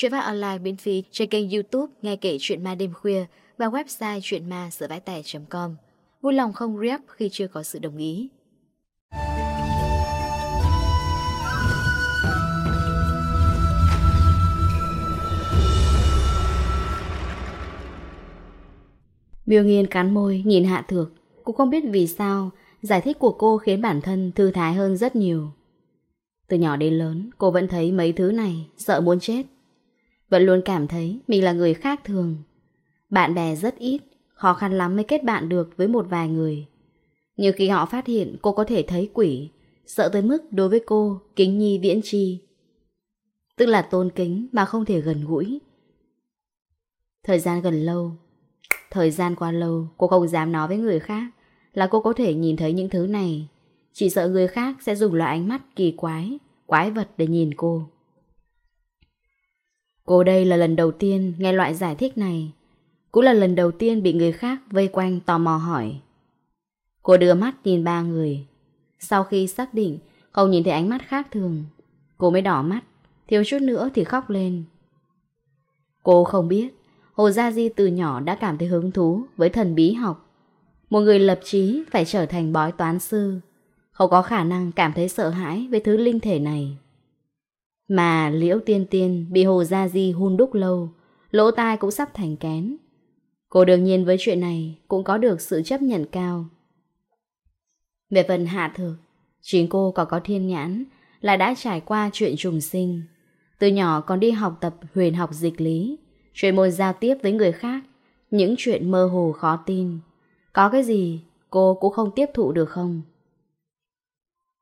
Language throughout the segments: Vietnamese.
Chuyện phát online miễn phí trên kênh youtube Nghe kể chuyện ma đêm khuya và website chuyenma com. Vui lòng không rep khi chưa có sự đồng ý. Miêu Nghiên cắn môi, nhìn Hạ Thược. Cũng không biết vì sao, Giải thích của cô khiến bản thân thư thái hơn rất nhiều. Từ nhỏ đến lớn, Cô vẫn thấy mấy thứ này, Sợ muốn chết. Vẫn luôn cảm thấy mình là người khác thường. Bạn bè rất ít, khó khăn lắm mới kết bạn được với một vài người. Nhưng khi họ phát hiện cô có thể thấy quỷ, sợ tới mức đối với cô kính nhi viễn chi. Tức là tôn kính mà không thể gần gũi. Thời gian gần lâu, thời gian qua lâu cô không dám nói với người khác là cô có thể nhìn thấy những thứ này. Chỉ sợ người khác sẽ dùng loại ánh mắt kỳ quái, quái vật để nhìn cô. Cô đây là lần đầu tiên nghe loại giải thích này. Cũng là lần đầu tiên bị người khác vây quanh tò mò hỏi. Cô đưa mắt nhìn ba người. Sau khi xác định không nhìn thấy ánh mắt khác thường, cô mới đỏ mắt, thiếu chút nữa thì khóc lên. Cô không biết, Hồ Gia Di từ nhỏ đã cảm thấy hứng thú với thần bí học. Một người lập trí phải trở thành bói toán sư, không có khả năng cảm thấy sợ hãi với thứ linh thể này. Mà liễu tiên tiên bị Hồ Gia Di hun đúc lâu, lỗ tai cũng sắp thành kén. Cô đương nhiên với chuyện này cũng có được sự chấp nhận cao. Về phần hạ thược, chính cô còn có thiên nhãn, là đã trải qua chuyện trùng sinh. Từ nhỏ còn đi học tập huyền học dịch lý, chuyện môn giao tiếp với người khác, những chuyện mơ hồ khó tin. Có cái gì cô cũng không tiếp thụ được không?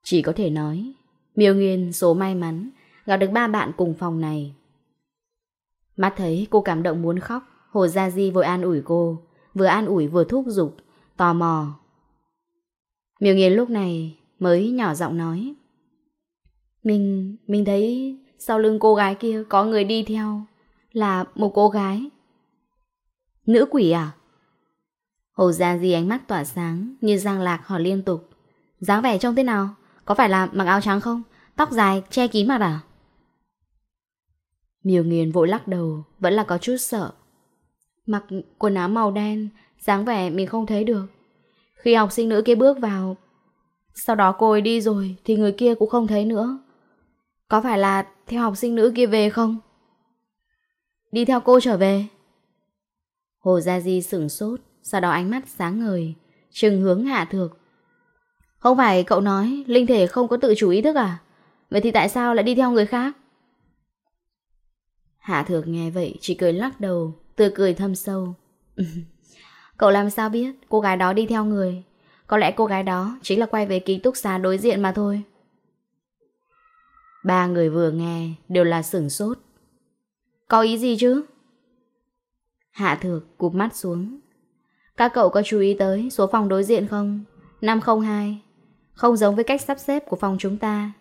Chỉ có thể nói, miêu nghiên số may mắn gặp được ba bạn cùng phòng này. Mắt thấy cô cảm động muốn khóc, Hồ Gia Di vội an ủi cô, vừa an ủi vừa thúc giục, tò mò. Miêu Nghiên lúc này mới nhỏ giọng nói. Mình, mình thấy sau lưng cô gái kia có người đi theo, là một cô gái. Nữ quỷ à? Hồ Gia Di ánh mắt tỏa sáng như giang lạc hỏi liên tục. Dáng vẻ trông thế nào? Có phải là mặc áo trắng không? Tóc dài, che kín mặt à? Miêu nghiền vội lắc đầu, vẫn là có chút sợ. Mặc quần áo màu đen, dáng vẻ mình không thấy được. Khi học sinh nữ kia bước vào, sau đó cô ấy đi rồi thì người kia cũng không thấy nữa. Có phải là theo học sinh nữ kia về không? Đi theo cô trở về. Hồ Gia Di sửng sốt, sau đó ánh mắt sáng ngời, trừng hướng hạ thược. Không phải cậu nói linh thể không có tự chủ ý thức à? Vậy thì tại sao lại đi theo người khác? Hạ Thược nghe vậy chỉ cười lắc đầu, tươi cười thâm sâu. Cậu làm sao biết cô gái đó đi theo người? Có lẽ cô gái đó chính là quay về ký túc xá đối diện mà thôi. Ba người vừa nghe đều là sửng sốt. Có ý gì chứ? Hạ Thược cụp mắt xuống. Các cậu có chú ý tới số phòng đối diện không? 502. Không giống với cách sắp xếp của phòng chúng ta.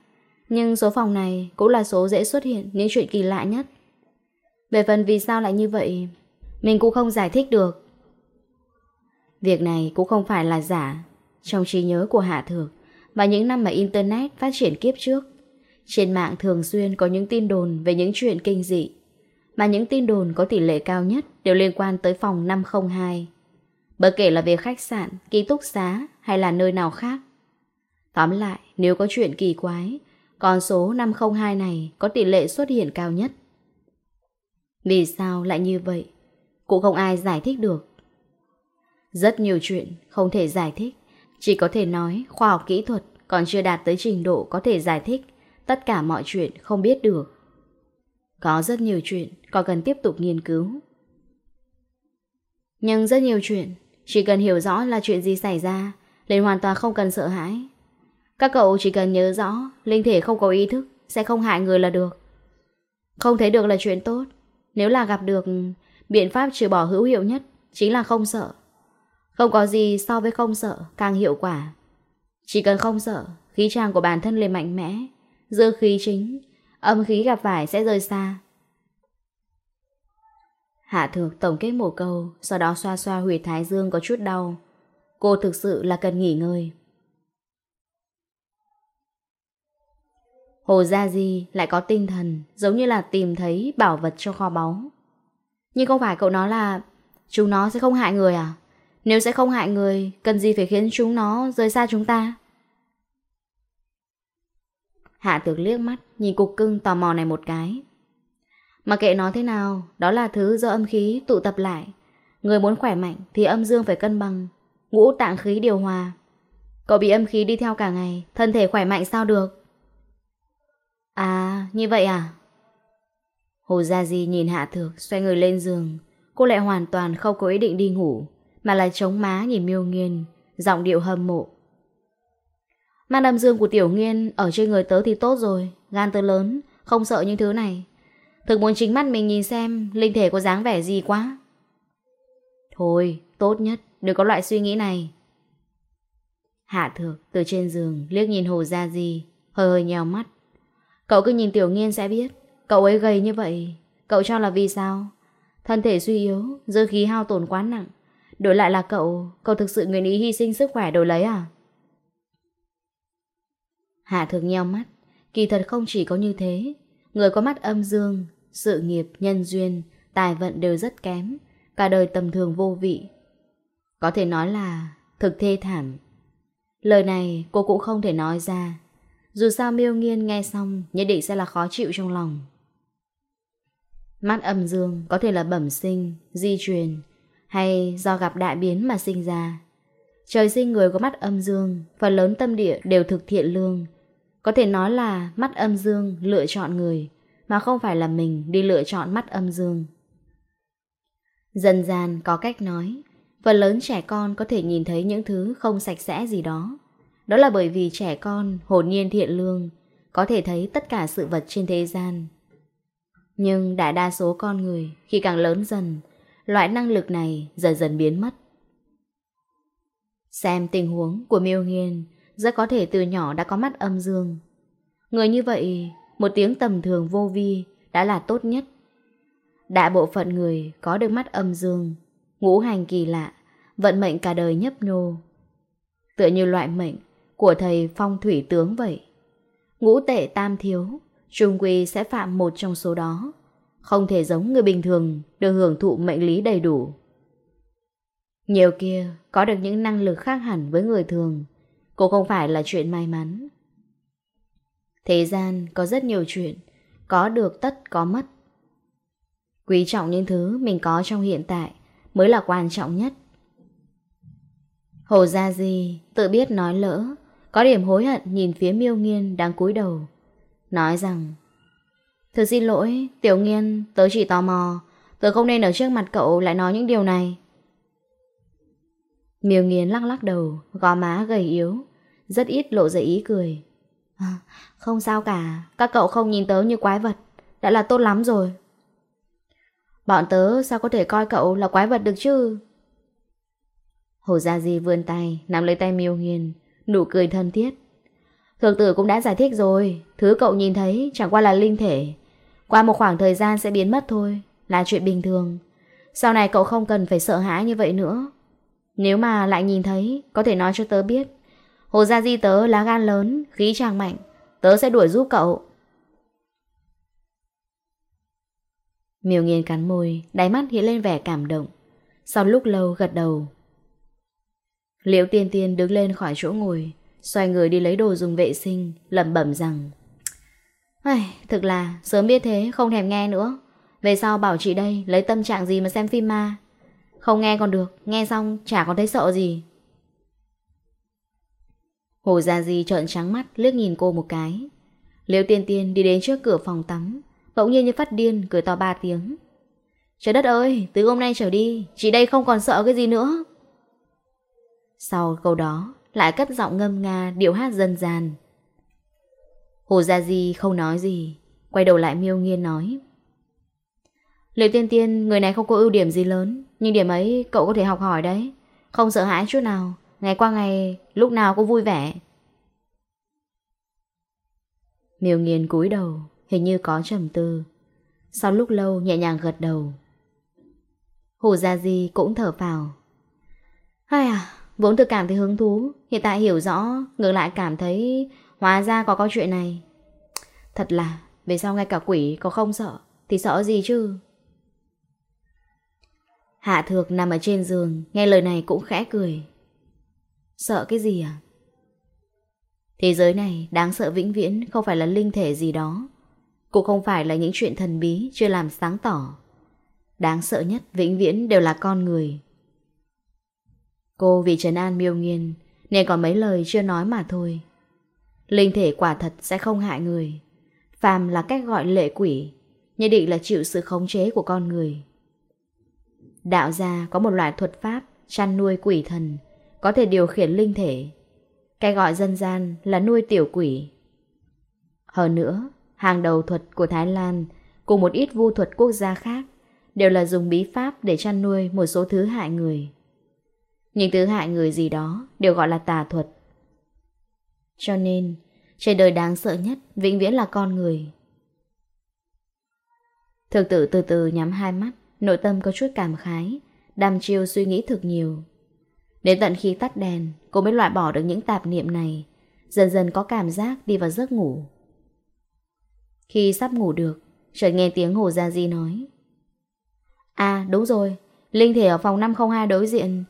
Nhưng số phòng này cũng là số dễ xuất hiện những chuyện kỳ lạ nhất. Về phần vì sao lại như vậy Mình cũng không giải thích được. Việc này cũng không phải là giả. Trong trí nhớ của Hạ Thược Và những năm mà Internet phát triển kiếp trước Trên mạng thường xuyên có những tin đồn Về những chuyện kinh dị Mà những tin đồn có tỷ lệ cao nhất Đều liên quan tới phòng 502 Bất kể là về khách sạn, ký túc xá Hay là nơi nào khác. Tóm lại, nếu có chuyện kỳ quái, con số 502 này có tỷ lệ xuất hiện cao nhất. Vì sao lại như vậy? Cũng không ai giải thích được. Rất nhiều chuyện không thể giải thích. Chỉ có thể nói khoa học kỹ thuật còn chưa đạt tới trình độ có thể giải thích tất cả mọi chuyện không biết được. Có rất nhiều chuyện còn cần tiếp tục nghiên cứu. Nhưng rất nhiều chuyện, chỉ cần hiểu rõ là chuyện gì xảy ra, liền hoàn toàn không cần sợ hãi. Các cậu chỉ cần nhớ rõ linh thể không có ý thức sẽ không hại người là được. Không thấy được là chuyện tốt, nếu là gặp được, biện pháp trừ bỏ hữu hiệu nhất chính là không sợ. Không có gì so với không sợ càng hiệu quả. Chỉ cần không sợ, khí trang của bản thân lên mạnh mẽ, dư khí chính, âm khí gặp phải sẽ rơi xa. Hạ thược tổng kết một câu, sau đó xoa xoa huyệt thái dương có chút đau. Cô thực sự là cần nghỉ ngơi. Hồ Gia Di lại có tinh thần giống như là tìm thấy bảo vật trong kho báu. Nhưng không phải cậu nói là chúng nó sẽ không hại người à? Nếu sẽ không hại người, cần gì phải khiến chúng nó rời xa chúng ta? Hạ tược liếc mắt, nhìn cục cưng tò mò này một cái. Mà kệ nó thế nào, đó là thứ do âm khí tụ tập lại. Người muốn khỏe mạnh thì âm dương phải cân bằng, ngũ tạng khí điều hòa. Cậu bị âm khí đi theo cả ngày, thân thể khỏe mạnh sao được? À, như vậy à? Hồ Gia Di nhìn Hạ Thược xoay người lên giường. Cô lại hoàn toàn không có ý định đi ngủ, mà là chống má nhìn miêu nghiên, giọng điệu hâm mộ. Mang âm dương của Tiểu Nghiên ở trên người tớ thì tốt rồi, gan tớ lớn, không sợ những thứ này. Thực muốn chính mắt mình nhìn xem linh thể có dáng vẻ gì quá. Thôi, tốt nhất, đừng có loại suy nghĩ này. Hạ Thược từ trên giường liếc nhìn Hồ Gia Di, hơi hơi nhèo mắt. Cậu cứ nhìn Tiểu Nghiên sẽ biết. Cậu ấy gầy như vậy Cậu cho là vì sao? Thân thể suy yếu, dư khí hao tổn quá nặng. Đổi lại là cậu, cậu thực sự nguyện ý hy sinh sức khỏe đổi lấy à? Hạ thường nheo mắt. Kỳ thật không chỉ có như thế. Người có mắt âm dương Sự nghiệp, nhân duyên, tài vận đều rất kém. Cả đời tầm thường vô vị. Có thể nói là Thực thê thảm. Lời này cô cũng không thể nói ra. Dù sao miêu nghiên nghe xong Nhất định sẽ là khó chịu trong lòng. Mắt âm dương Có thể là bẩm sinh, di truyền Hay do gặp đại biến mà sinh ra. Trời sinh người có mắt âm dương Phần lớn tâm địa đều thực thiện lương. Có thể nói là mắt âm dương Lựa chọn người Mà không phải là mình đi lựa chọn mắt âm dương. Dần dàn có cách nói Phần lớn trẻ con có thể nhìn thấy những thứ không sạch sẽ gì đó. Đó là bởi vì trẻ con hồn nhiên thiện lương, có thể thấy tất cả sự vật trên thế gian. Nhưng đại đa số con người khi càng lớn dần, loại năng lực này dần dần biến mất. Xem tình huống của miêu nghiên, rất có thể từ nhỏ đã có mắt âm dương. Người như vậy, một tiếng tầm thường vô vi đã là tốt nhất. Đại bộ phận người có được mắt âm dương, ngũ hành kỳ lạ, vận mệnh cả đời nhấp nhô. Tựa như loại mệnh của thầy phong thủy tướng vậy. Ngũ tệ tam thiếu, trung quy sẽ phạm một trong số đó. Không thể giống người bình thường được hưởng thụ mệnh lý đầy đủ. Nhiều kia có được những năng lực khác hẳn với người thường, cũng không phải là chuyện may mắn. Thế gian có rất nhiều chuyện, có được tất có mất. Quý trọng những thứ mình có trong hiện tại mới là quan trọng nhất. Hồ Gia Di tự biết nói lỡ, có điểm hối hận nhìn phía miêu nghiên đang cúi đầu. Nói rằng, Thưa xin lỗi, Tiểu Nghiên, tớ chỉ tò mò, tớ không nên ở trước mặt cậu lại nói những điều này. Miêu Nghiên lắc lắc đầu, gò má gầy yếu, rất ít lộ ra ý cười. À, không sao cả, các cậu không nhìn tớ như quái vật, đã là tốt lắm rồi. Bọn tớ sao có thể coi cậu là quái vật được chứ? Hồ Gia Di vươn tay, nắm lấy tay Miêu Nghiên, nụ cười thân thiết. Thượng tử cũng đã giải thích rồi, thứ cậu nhìn thấy chẳng qua là linh thể. Qua một khoảng thời gian sẽ biến mất thôi, là chuyện bình thường. Sau này cậu không cần phải sợ hãi như vậy nữa. Nếu mà lại nhìn thấy, có thể nói cho tớ biết. Hồ Gia Di tớ lá gan lớn, khí tràng mạnh, tớ sẽ đuổi giúp cậu. Miêu nghiền cắn môi, đáy mắt hiện lên vẻ cảm động. Sau lúc lâu gật đầu, Liễu tiên tiên đứng lên khỏi chỗ ngồi, xoay người đi lấy đồ dùng vệ sinh, lẩm bẩm rằng Ai, Thực là, sớm biết thế, không thèm nghe nữa. Về sau bảo chị đây, lấy tâm trạng gì mà xem phim ma. Không nghe còn được, nghe xong chả có thấy sợ gì. Hồ Gia Di trợn trắng mắt liếc nhìn cô một cái. Liễu tiên tiên đi đến trước cửa phòng tắm, bỗng nhiên như phát điên, cười to ba tiếng. Trời đất ơi, từ hôm nay trở đi, chị đây không còn sợ cái gì nữa. Sau câu đó lại cất giọng ngâm nga điệu hát dân gian. Hồ Gia Di không nói gì, quay đầu lại miêu nghiên nói. Liệu tiên tiên, người này không có ưu điểm gì lớn, nhưng điểm ấy cậu có thể học hỏi đấy. Không sợ hãi chút nào, ngày qua ngày, lúc nào cũng vui vẻ. Miêu nghiên cúi đầu, hình như có trầm tư. Sau lúc lâu nhẹ nhàng gật đầu. Hồ Gia Di cũng thở vào. Ai à, Vốn thực cảm thấy hứng thú, Hiện tại hiểu rõ, Ngược lại cảm thấy Hóa ra có có chuyện này. Thật là, Về sau ngay cả quỷ có không sợ Thì sợ gì chứ? Hạ thược nằm ở trên giường, Nghe lời này cũng khẽ cười. Sợ cái gì à? Thế giới này đáng sợ vĩnh viễn, Không phải là linh thể gì đó. Cũng không phải là những chuyện thần bí Chưa làm sáng tỏ. Đáng sợ nhất vĩnh viễn đều là con người. Cô vì Trần An miêu nghiên, Nên còn mấy lời chưa nói mà thôi. Linh thể quả thật sẽ không hại người. Phàm là cách gọi lệ quỷ, Nhất định là chịu sự khống chế của con người. Đạo gia có một loại thuật pháp Chăn nuôi quỷ thần, Có thể điều khiển linh thể. Cái gọi dân gian là nuôi tiểu quỷ. Hơn nữa, Hàng đầu thuật của Thái Lan Cùng một ít vu thuật quốc gia khác Đều là dùng bí pháp để chăn nuôi một số thứ hại người. Những thứ hại người gì đó đều gọi là tà thuật. Cho nên, trên đời đáng sợ nhất vĩnh viễn là con người. Thực tử từ từ nhắm hai mắt, nội tâm có chút cảm khái, đàm chiêu suy nghĩ thực nhiều. Đến tận khi tắt đèn, cô mới loại bỏ được những tạp niệm này, dần dần có cảm giác đi vào giấc ngủ. Khi sắp ngủ được, chợt nghe tiếng Hồ Gia Di nói. À, đúng rồi, Linh thể ở phòng 502 đối diện,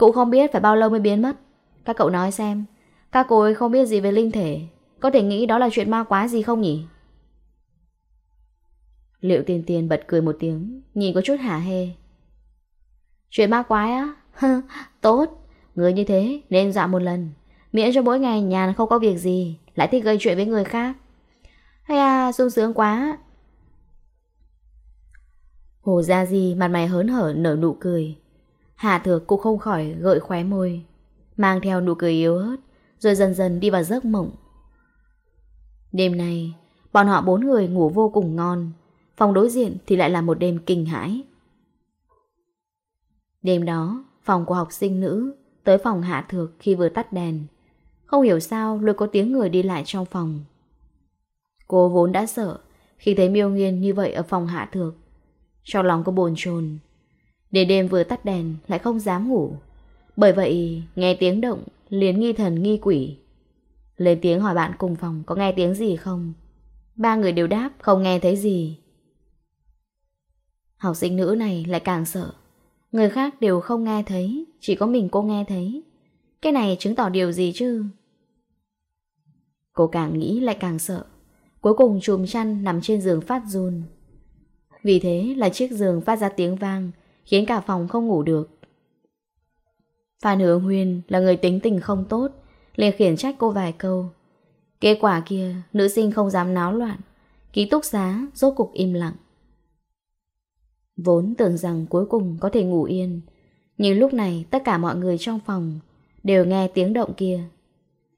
cũng không biết phải bao lâu mới biến mất. Các cậu nói xem Các cô ấy không biết gì về linh thể. Có thể nghĩ đó là chuyện ma quá gì không nhỉ? Liệu tiền tiền bật cười một tiếng Nhìn có chút hả hê. Chuyện ma quái á? Tốt Người như thế nên dạo một lần. Miễn cho mỗi ngày nhàn không có việc gì Lại thích gây chuyện với người khác. Hay à sung sướng quá. Hồ ra gì, mặt mày hớn hở nở nụ cười. Hạ Thược cũng không khỏi gợi khóe môi, mang theo nụ cười yếu ớt, rồi dần dần đi vào giấc mộng. Đêm nay, bọn họ bốn người ngủ vô cùng ngon, phòng đối diện thì lại là một đêm kinh hãi. Đêm đó, phòng của học sinh nữ tới phòng Hạ Thược khi vừa tắt đèn. Không hiểu sao luôn có tiếng người đi lại trong phòng. Cô vốn đã sợ khi thấy miêu nghiên như vậy ở phòng Hạ Thược. Cho lòng cô bồn chồn để đêm vừa tắt đèn lại không dám ngủ. Bởi vậy, nghe tiếng động, liền nghi thần nghi quỷ. Lên tiếng hỏi bạn cùng phòng có nghe tiếng gì không? Ba người đều đáp, không nghe thấy gì. Học sinh nữ này lại càng sợ. Người khác đều không nghe thấy, Chỉ có mình cô nghe thấy. Cái này chứng tỏ điều gì chứ? Cô càng nghĩ lại càng sợ. Cuối cùng chùm chăn nằm trên giường phát run. Vì thế là chiếc giường phát ra tiếng vang khiến cả phòng không ngủ được. Phan Hứa Huyên là người tính tình không tốt, liền khiển trách cô vài câu. Kết quả kia, nữ sinh không dám náo loạn, ký túc xá rốt cục im lặng. Vốn tưởng rằng cuối cùng có thể ngủ yên, nhưng lúc này tất cả mọi người trong phòng đều nghe tiếng động kia.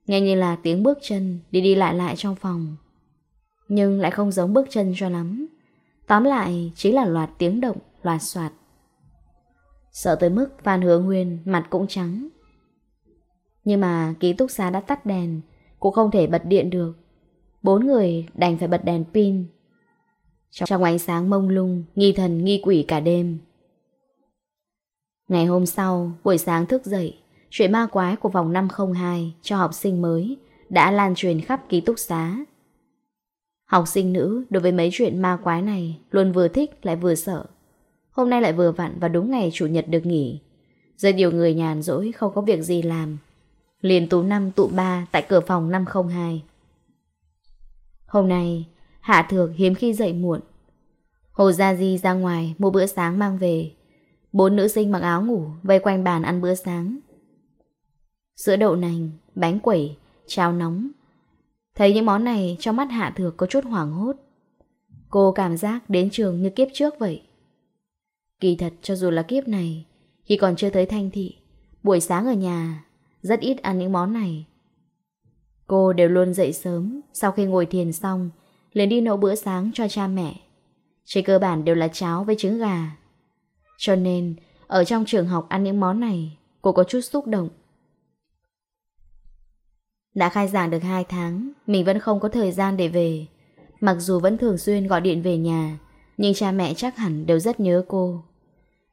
Nghe như là tiếng bước chân đi đi lại lại trong phòng. Nhưng lại không giống bước chân cho lắm. Tóm lại chính là loạt tiếng động, loạt soạt. Sợ tới mức Phan Hứa Nguyên mặt cũng trắng. Nhưng mà ký túc xá đã tắt đèn, cũng không thể bật điện được. Bốn người đành phải bật đèn pin. Trong ánh sáng mông lung, nghi thần nghi quỷ cả đêm. Ngày hôm sau, buổi sáng thức dậy, chuyện ma quái của vòng 502 cho học sinh mới đã lan truyền khắp ký túc xá. Học sinh nữ đối với mấy chuyện ma quái này luôn vừa thích lại vừa sợ. Hôm nay lại vừa vặn và đúng ngày chủ nhật được nghỉ. Rất nhiều người nhàn rỗi Không có việc gì làm. Liền tú năm tụ ba tại cửa phòng 502 Hôm nay Hạ Thược hiếm khi dậy muộn. Hồ Gia Di ra ngoài Mua bữa sáng mang về. Bốn nữ sinh mặc áo ngủ Vây quanh bàn ăn bữa sáng. Sữa đậu nành, bánh quẩy, trao nóng. Thấy những món này trong mắt Hạ Thược có chút hoảng hốt. Cô cảm giác đến trường như kiếp trước vậy. Kỳ thật cho dù là kiếp này, khi còn chưa tới thanh thị, buổi sáng ở nhà, rất ít ăn những món này. Cô đều luôn dậy sớm, sau khi ngồi thiền xong, liền đi nấu bữa sáng cho cha mẹ. Trên cơ bản đều là cháo với trứng gà. Cho nên, ở trong trường học ăn những món này, cô có chút xúc động. Đã khai giảng được 2 tháng, mình vẫn không có thời gian để về. Mặc dù vẫn thường xuyên gọi điện về nhà, nhưng cha mẹ chắc hẳn đều rất nhớ cô.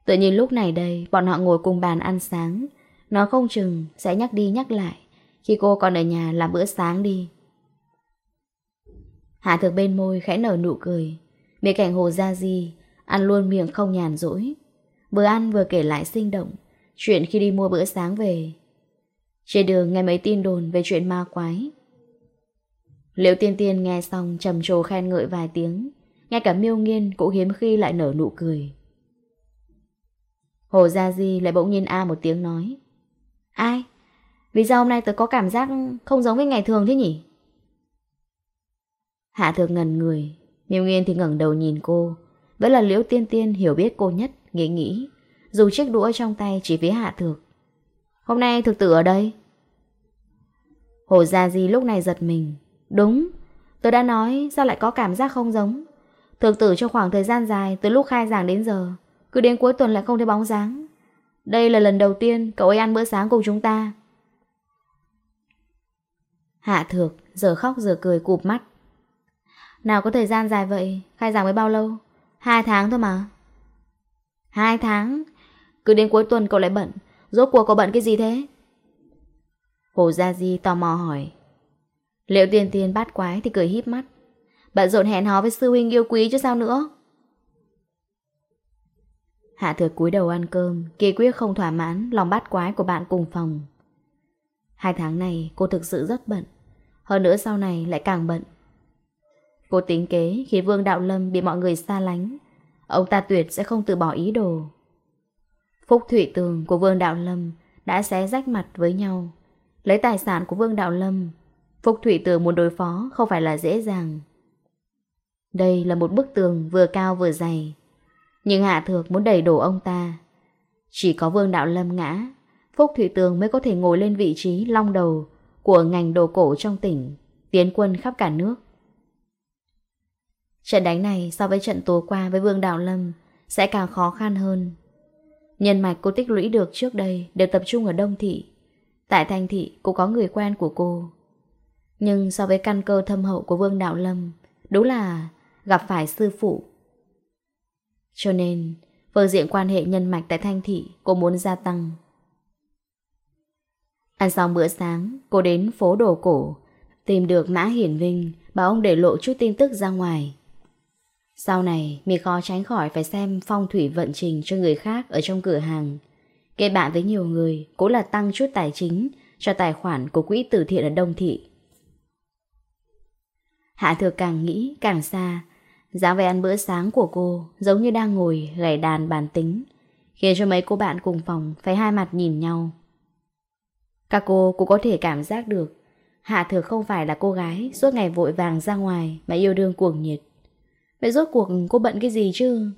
Tự nhiên lúc này đây, bọn họ ngồi cùng bàn ăn sáng. Nó không chừng sẽ nhắc đi nhắc lại, Khi cô còn ở nhà làm bữa sáng đi. Hạ thực bên môi khẽ nở nụ cười. Bên cảnh hồ ra gì Ăn luôn miệng không nhàn rỗi. Vừa ăn vừa kể lại sinh động, Chuyện khi đi mua bữa sáng về. Trên đường nghe mấy tin đồn về chuyện ma quái. Liệu tiên tiên nghe xong trầm trồ khen ngợi vài tiếng Ngay cả miêu nghiên cũng hiếm khi lại nở nụ cười. Hồ Gia Di lại bỗng nhiên a một tiếng nói. Ai? Vì sao hôm nay tớ có cảm giác không giống với ngày thường thế nhỉ? Hạ thược ngần người, Miêu Nghiên thì ngẩng đầu nhìn cô. Vẫn là Liễu Tiên Tiên hiểu biết cô nhất, nghĩ nghĩ. dù chiếc đũa trong tay chỉ phía Hạ thược. Hôm nay thực tử ở đây. Hồ Gia Di lúc này giật mình. Đúng, tớ đã nói sao lại có cảm giác không giống. Thực tử trong khoảng thời gian dài từ lúc khai giảng đến giờ. Cứ đến cuối tuần lại không thấy bóng dáng. Đây là lần đầu tiên cậu ấy ăn bữa sáng cùng chúng ta. Hạ thược Giờ khóc giờ cười cụp mắt. Nào có thời gian dài vậy? Khai giảng mới bao lâu? Hai tháng thôi mà. Hai tháng? Cứ đến cuối tuần cậu lại bận. Rốt cuộc cậu bận cái gì thế? Hồ Gia Di tò mò hỏi. Liệu tiền tiền bát quái thì cười híp mắt. Bận rộn hẹn hò với sư huynh yêu quý chứ sao nữa? Hạ thừa cúi đầu ăn cơm, kỳ quyết không thỏa mãn lòng bát quái của bạn cùng phòng. Hai tháng này cô thực sự rất bận, hơn nữa sau này lại càng bận. Cô tính kế khi Vương Đạo Lâm bị mọi người xa lánh, ông ta tuyệt sẽ không từ bỏ ý đồ. Phúc thủy tường của Vương Đạo Lâm đã xé rách mặt với nhau. Lấy tài sản của Vương Đạo Lâm, Phúc thủy tường muốn đối phó không phải là dễ dàng. Đây là một bức tường vừa cao vừa dày, nhưng Hạ Thược muốn đẩy đổ ông ta. Chỉ có Vương Đạo Lâm ngã, Phúc Thủy Tường mới có thể ngồi lên vị trí long đầu Của ngành đồ cổ trong tỉnh, Tiến quân khắp cả nước. Trận đánh này so với trận tối qua với Vương Đạo Lâm Sẽ càng khó khăn hơn. Nhân mạch cô tích lũy được trước đây Đều tập trung ở Đông Thị. Tại Thanh Thị cô có người quen của cô. Nhưng so với căn cơ thâm hậu của Vương Đạo Lâm, Đúng là gặp phải sư phụ cho nên, phương diện quan hệ nhân mạch tại Thanh Thị cô muốn gia tăng. Ăn xong bữa sáng, cô đến phố đồ cổ, tìm được Mã Hiển Vinh, bảo ông để lộ chút tin tức ra ngoài. Sau này, mình khó tránh khỏi phải xem phong thủy vận trình cho người khác ở trong cửa hàng. Kết bạn với nhiều người, cũng là tăng chút tài chính cho tài khoản của quỹ từ thiện ở Đông Thị. Hạ Thừa càng nghĩ càng xa, dáng vẻ ăn bữa sáng của cô giống như đang ngồi gảy đàn bàn tính, khiến cho mấy cô bạn cùng phòng phải hai mặt nhìn nhau. Các cô cũng có thể cảm giác được Hạ Thược không phải là cô gái suốt ngày vội vàng ra ngoài mà yêu đương cuồng nhiệt. Vậy rốt cuộc cô bận cái gì chứ?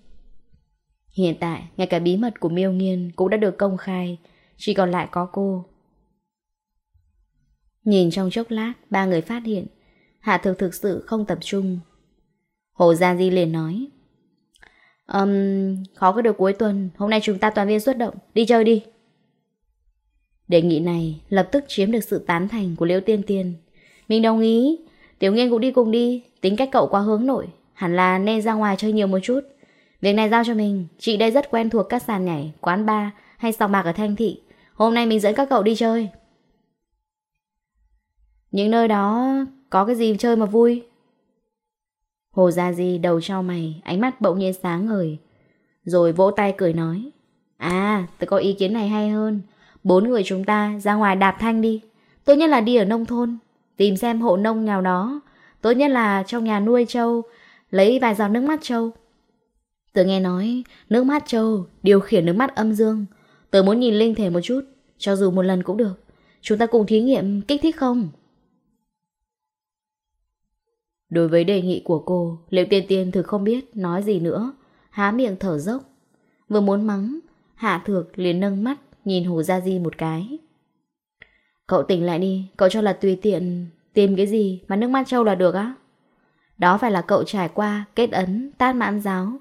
Hiện tại, ngay cả bí mật của miêu nghiên cũng đã được công khai, chỉ còn lại có cô. Nhìn trong chốc lát, ba người phát hiện, Hạ Thược thực sự không tập trung, Hồ Gia Di liền nói um, Khó có được cuối tuần. Hôm nay chúng ta toàn viên xuất động. Đi chơi đi. Đề nghị này lập tức chiếm được sự tán thành của Liễu Tiên Tiên. Mình đồng ý. Tiểu Nghiên cũng đi cùng đi. Tính cách cậu quá hướng nội. Hẳn là nên ra ngoài chơi nhiều một chút. Việc này giao cho mình. Chị đây rất quen thuộc các sàn nhảy, quán bar Hay sòng bạc ở Thanh Thị. Hôm nay mình dẫn các cậu đi chơi. Những nơi đó có cái gì chơi mà vui? Hồ Gia Di đầu trao mày, ánh mắt bỗng nhiên sáng ngời. Rồi vỗ tay cười nói. À, tôi có ý kiến này hay hơn. Bốn người chúng ta ra ngoài đạp thanh đi. Tốt nhất là đi ở nông thôn, tìm xem hộ nông nào đó. Tốt nhất là trong nhà nuôi trâu, lấy vài giọt nước mắt trâu. Tớ nghe nói, nước mắt trâu điều khiển nước mắt âm dương. Tớ muốn nhìn linh thể một chút, cho dù một lần cũng được. Chúng ta cùng thí nghiệm kích thích không? Đối với đề nghị của cô, liệu Tiên Tiên thực không biết nói gì nữa, há miệng thở dốc. Vừa muốn mắng, Hạ Thược liền nâng mắt nhìn Hồ Gia Di một cái. Cậu tỉnh lại đi, cậu cho là tùy tiện tìm cái gì mà nước mắt trâu là được á? Đó phải là cậu trải qua kết ấn, tát mãn giáo,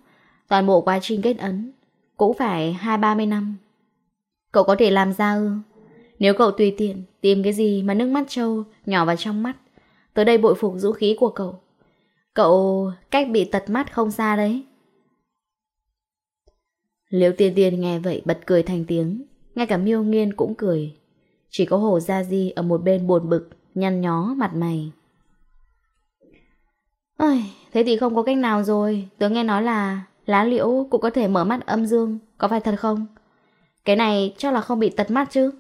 toàn bộ quá trình kết ấn, cũng phải hai ba mươi năm. Cậu có thể làm ra ư? Nếu cậu tùy tiện tìm cái gì mà nước mắt trâu nhỏ vào trong mắt, Tới đây bội phục dũng khí của cậu. Cậu cách bị tật mắt không xa đấy. Liễu tiên tiên nghe vậy bật cười thành tiếng. Ngay cả miêu nghiên cũng cười. Chỉ có hồ Gia Di ở một bên buồn bực Nhăn nhó mặt mày. Ôi, Thế thì không có cách nào rồi. Tớ nghe nói là lá liễu cũng có thể mở mắt âm dương Có phải thật không? Cái này chắc là không bị tật mắt chứ.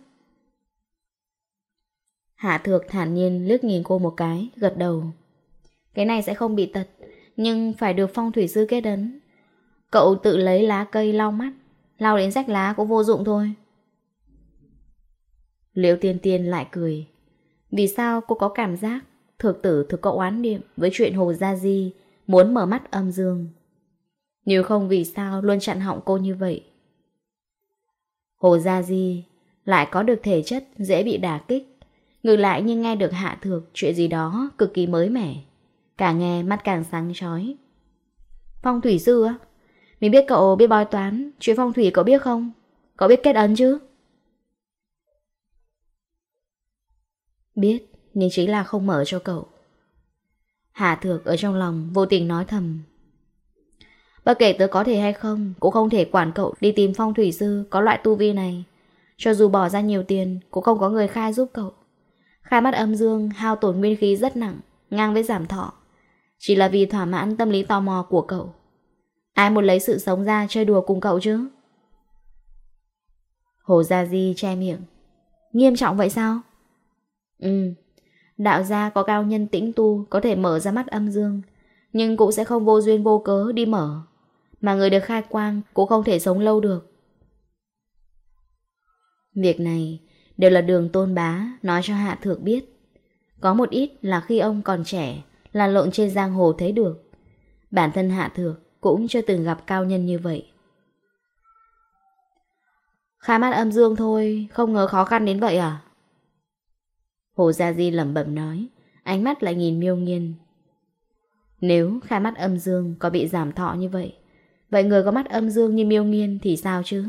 Hạ thược thản nhiên lướt nhìn cô một cái, gật đầu. Cái này sẽ không bị tật, nhưng phải được phong thủy sư kết ấn. Cậu tự lấy lá cây lau mắt, lau đến rách lá cũng vô dụng thôi. Liệu tiên tiên lại cười. Vì sao cô có cảm giác Thược tử thực cậu oán niệm với chuyện Hồ Gia Di muốn mở mắt âm dương? Nếu không vì sao luôn chặn họng cô như vậy? Hồ Gia Di lại có được thể chất dễ bị đả kích Ngược lại nhưng nghe được Hạ Thược chuyện gì đó cực kỳ mới mẻ. càng nghe mắt càng sáng chói Phong thủy sư á? Mình biết cậu biết bói toán, chuyện phong thủy cậu biết không? Cậu biết kết ấn chứ? Biết, nhưng chính là không mở cho cậu. Hạ Thược ở trong lòng vô tình nói thầm. Bất kể tớ có thể hay không, cũng không thể quản cậu đi tìm phong thủy sư có loại tu vi này. Cho dù bỏ ra nhiều tiền, cũng không có người khai giúp cậu. Khai mắt âm dương hao tổn nguyên khí rất nặng, ngang với giảm thọ. Chỉ là vì thỏa mãn tâm lý tò mò của cậu. Ai muốn lấy sự sống ra chơi đùa cùng cậu chứ? Hồ Gia Di che miệng. Nghiêm trọng vậy sao? Ừ, đạo gia có cao nhân tĩnh tu có thể mở ra mắt âm dương, nhưng cũng sẽ không vô duyên vô cớ đi mở. Mà người được khai quang cũng không thể sống lâu được. Việc này đều là đường tôn bá nói cho Hạ Thược biết. Có một ít là khi ông còn trẻ, là lộn trên giang hồ thấy được. Bản thân Hạ Thược cũng chưa từng gặp cao nhân như vậy. Khai mắt âm dương thôi, không ngờ khó khăn đến vậy à? Hồ Gia Di lẩm bẩm nói, ánh mắt lại nhìn miêu nghiên. Nếu khai mắt âm dương có bị giảm thọ như vậy, vậy người có mắt âm dương như miêu nghiên thì sao chứ?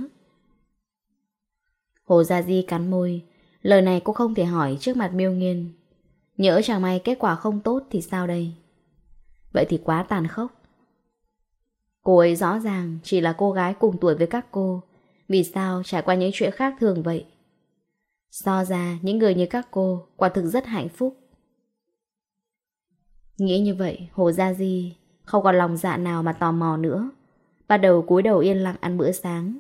Hồ Gia Di cắn môi, Lời này cô không thể hỏi trước mặt miêu nghiên. Nhỡ chẳng may kết quả không tốt thì sao đây? Vậy thì quá tàn khốc. Cô ấy rõ ràng chỉ là cô gái cùng tuổi với các cô, Vì sao trải qua những chuyện khác thường vậy? So ra những người như các cô Quả thực rất hạnh phúc. Nghĩ như vậy, Hồ Gia Di Không còn lòng dạ nào mà tò mò nữa. Bắt đầu cúi đầu yên lặng ăn bữa sáng.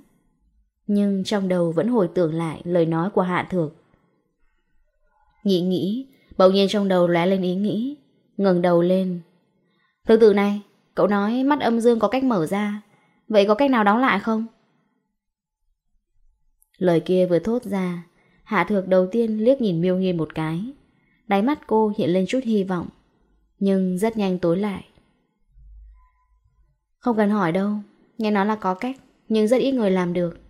Nhưng trong đầu vẫn hồi tưởng lại lời nói của Hạ Thược. Nghĩ nghĩ, bỗng nhiên trong đầu lóe lên ý nghĩ, ngừng đầu lên. Thứ tự này, cậu nói mắt âm dương có cách mở ra, vậy có cách nào đóng lại không? Lời kia vừa thốt ra, Hạ Thược đầu tiên liếc nhìn Miêu Nghi một cái. Đáy mắt cô hiện lên chút hy vọng, nhưng rất nhanh tối lại. Không cần hỏi đâu, nghe nói là có cách, nhưng rất ít người làm được.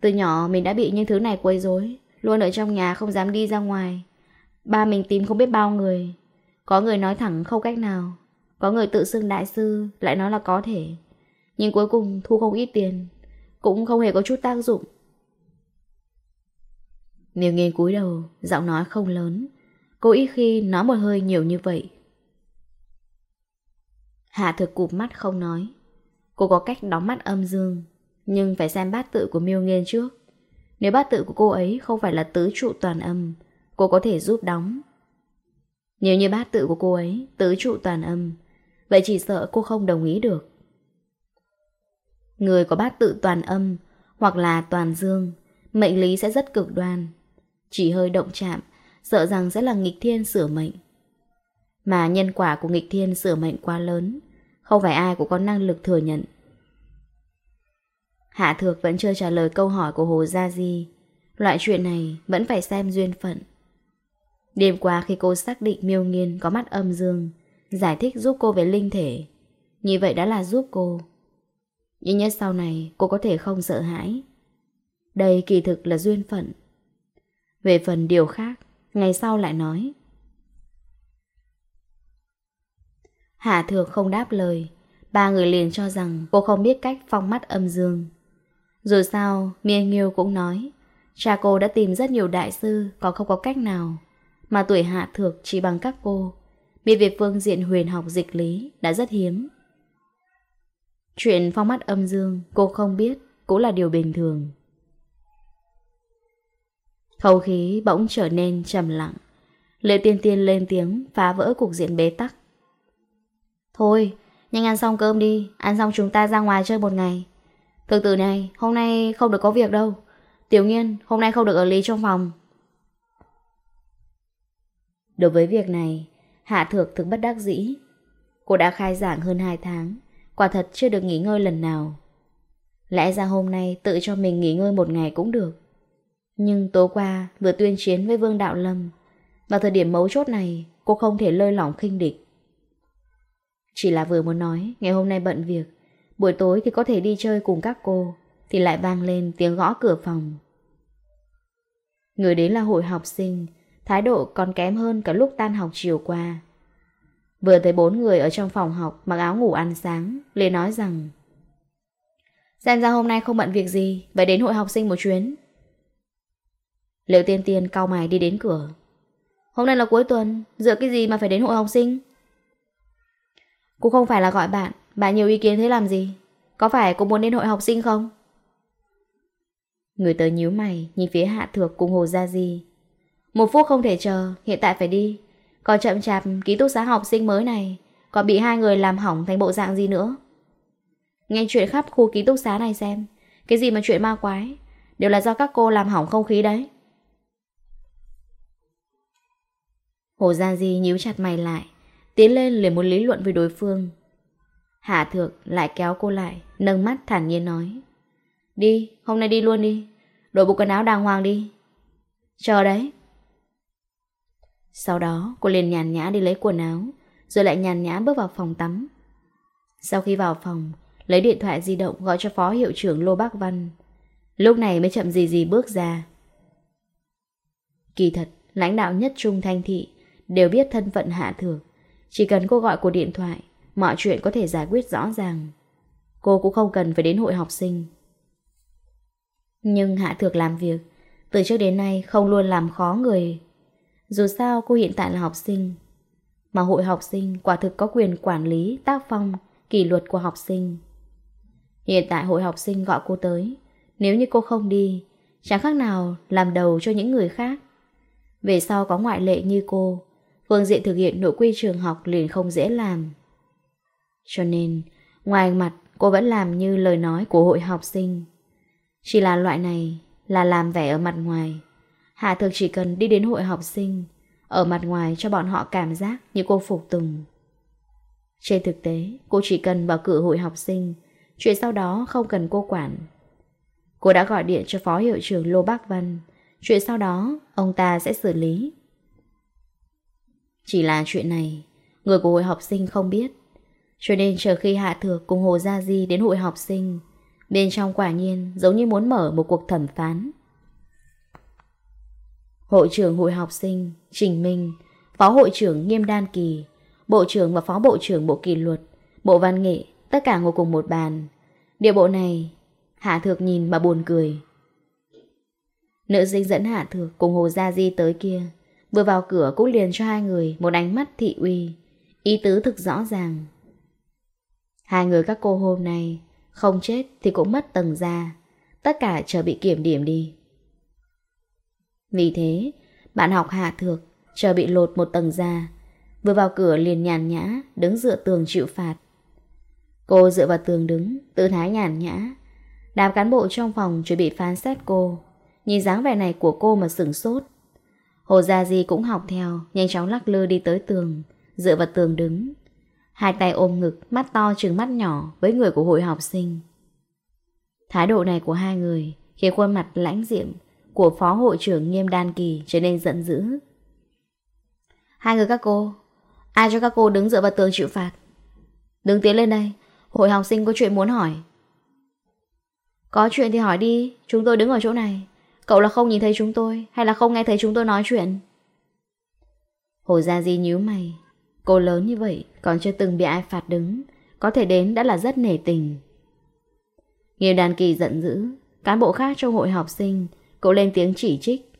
Từ nhỏ mình đã bị những thứ này quấy rối, Luôn ở trong nhà không dám đi ra ngoài. Ba mình tìm không biết bao người. Có người nói thẳng không cách nào. Có người tự xưng đại sư, Lại nói là có thể. Nhưng cuối cùng thu không ít tiền, Cũng không hề có chút tác dụng. Miêu nghiên cúi đầu, Giọng nói không lớn, Cô ít khi nói một hơi nhiều như vậy. Hạ thực cụp mắt không nói. Cô có cách đóng mắt âm dương. Nhưng phải xem bát tự của miêu nghiên trước. Nếu bát tự của cô ấy không phải là tứ trụ toàn âm, Cô có thể giúp đóng. Nếu như bát tự của cô ấy, Tứ trụ toàn âm, Vậy chỉ sợ cô không đồng ý được. Người có bát tự toàn âm Hoặc là toàn dương, Mệnh lý sẽ rất cực đoan. Chỉ hơi động chạm, Sợ rằng sẽ là nghịch thiên sửa mệnh. Mà nhân quả của nghịch thiên sửa mệnh quá lớn, Không phải ai cũng có năng lực thừa nhận. Hạ Thược vẫn chưa trả lời câu hỏi của Hồ Gia Di. Loại chuyện này vẫn phải xem duyên phận. Đêm qua khi cô xác định miêu nghiên có mắt âm dương, giải thích giúp cô về linh thể. Như vậy đã là giúp cô. Nhưng nhất sau này cô có thể không sợ hãi. Đây kỳ thực là duyên phận. Về phần điều khác, ngày sau lại nói. Hạ Thược không đáp lời, ba người liền cho rằng cô không biết cách phong mắt âm dương. Rồi sao, Miên Nghiêu cũng nói, cha cô đã tìm rất nhiều đại sư, có không có cách nào. Mà tuổi hạ thược chỉ bằng các cô, biết về phương diện huyền học dịch lý đã rất hiếm. Chuyện phong mắt âm dương cô không biết cũng là điều bình thường. Khẩu khí bỗng trở nên trầm lặng. Lệ tiên tiên lên tiếng phá vỡ cuộc diện bế tắc. Thôi, nhanh ăn xong cơm đi, ăn xong chúng ta ra ngoài chơi một ngày. Thực tử này, hôm nay không được có việc đâu. Tiểu nhiên hôm nay không được ở lý trong phòng. Đối với việc này, Hạ Thược thực bất đắc dĩ. Cô đã khai giảng hơn 2 tháng, quả thật chưa được nghỉ ngơi lần nào. Lẽ ra hôm nay tự cho mình nghỉ ngơi một ngày cũng được. Nhưng tối qua vừa tuyên chiến với Vương Đạo Lâm, vào thời điểm mấu chốt này cô không thể lơi lỏng khinh địch. Chỉ là vừa muốn nói, ngày hôm nay bận việc, Buổi tối thì có thể đi chơi cùng các cô, Thì lại vang lên tiếng gõ cửa phòng. Người đến là hội học sinh, Thái độ còn kém hơn cả lúc tan học chiều qua. Vừa thấy bốn người ở trong phòng học Mặc áo ngủ ăn sáng, liền nói rằng, Xem ra hôm nay không bận việc gì Vậy đến hội học sinh một chuyến. Liệu tiên tiên cau mày đi đến cửa. Hôm nay là cuối tuần, Dựa cái gì mà phải đến hội học sinh? Cũng không phải là gọi bạn Bà nhiều ý kiến thế làm gì? Có phải cô muốn đến hội học sinh không? Người tới nhíu mày, nhìn phía Hạ Thược cùng Hồ Gia Di. Một phút không thể chờ, hiện tại phải đi. Còn chậm chạp ký túc xá học sinh mới này, còn bị hai người làm hỏng thành bộ dạng gì nữa. Nghe chuyện khắp khu ký túc xá này xem, cái gì mà chuyện ma quái, đều là do các cô làm hỏng không khí đấy. Hồ Gia Di nhíu chặt mày lại, tiến lên liền muốn lý luận với đối phương, Hà Thược lại kéo cô lại, nâng mắt thản nhiên nói. Đi, hôm nay đi luôn đi. Đổi bộ quần áo đàng hoàng đi. Chờ đấy. Sau đó cô liền nhàn nhã đi lấy quần áo, rồi lại nhàn nhã bước vào phòng tắm. Sau khi vào phòng, lấy điện thoại di động gọi cho phó hiệu trưởng Lô Bắc Văn. Lúc này mới chậm gì gì bước ra. Kỳ thật, lãnh đạo nhất trung thanh thị đều biết thân phận Hạ Thược. Chỉ cần cô gọi cuộc điện thoại mọi chuyện có thể giải quyết rõ ràng. Cô cũng không cần phải đến hội học sinh. Nhưng Hạ Thược làm việc, từ trước đến nay không luôn làm khó người. Dù sao cô hiện tại là học sinh, mà hội học sinh quả thực có quyền quản lý, tác phong, kỷ luật của học sinh. Hiện tại hội học sinh gọi cô tới, nếu như cô không đi, chẳng khác nào làm đầu cho những người khác. Về sau có ngoại lệ như cô, phương diện thực hiện nội quy trường học liền không dễ làm. Cho nên, ngoài mặt cô vẫn làm như lời nói của hội học sinh. Chỉ là loại này là làm vẻ ở mặt ngoài. Hạ thực chỉ cần đi đến hội học sinh, ở mặt ngoài cho bọn họ cảm giác như cô phục tùng. Trên thực tế, cô chỉ cần bảo cửa hội học sinh, chuyện sau đó không cần cô quản. Cô đã gọi điện cho phó hiệu trưởng Lô Bác Văn, chuyện sau đó ông ta sẽ xử lý. Chỉ là chuyện này, người của hội học sinh không biết. Cho nên chờ khi Hạ Thược cùng Hồ Gia Di đến hội học sinh, bên trong quả nhiên giống như muốn mở một cuộc thẩm phán. Hội trưởng hội học sinh Trình Minh, Phó hội trưởng Nghiêm Đan Kỳ, Bộ trưởng và Phó Bộ trưởng Bộ kỳ luật, Bộ Văn nghệ, tất cả ngồi cùng một bàn. Địa bộ này, Hạ Thược nhìn mà buồn cười. Nữ sinh dẫn Hạ Thược cùng Hồ Gia Di tới kia, vừa vào cửa cũng liền cho hai người một ánh mắt thị uy, ý tứ thực rõ ràng. Hai người các cô hôm nay, Không chết thì cũng mất tầng ra Tất cả chờ bị kiểm điểm đi. Vì thế, Bạn học hạ thược, Chờ bị lột một tầng ra Vừa vào cửa liền nhàn nhã, Đứng dựa tường chịu phạt. Cô dựa vào tường đứng Tự thái nhàn nhã. Đám cán bộ trong phòng chuẩn bị phán xét cô. Nhìn dáng vẻ này của cô mà sửng sốt. Hồ Gia Di cũng học theo, Nhanh chóng lắc lư đi tới tường, Dựa vào tường đứng. Hai tay ôm ngực, mắt to trừng mắt nhỏ với người của hội học sinh. Thái độ này của hai người khiến khuôn mặt lãnh diệm của phó hội trưởng Nghiêm Đan Kỳ trở nên giận dữ. Hai người các cô, ai cho các cô đứng dựa vào tường chịu phạt? Đứng tiến lên đây, hội học sinh có chuyện muốn hỏi. Có chuyện thì hỏi đi, chúng tôi đứng ở chỗ này. Cậu là không nhìn thấy chúng tôi hay là không nghe thấy chúng tôi nói chuyện? Hồ Gia Di nhíu mày, Cô lớn như vậy còn chưa từng bị ai phạt đứng Có thể đến đã là rất nể tình. Nghiêm đàn kỳ giận dữ Cán bộ khác trong hội học sinh Cậu lên tiếng chỉ trích.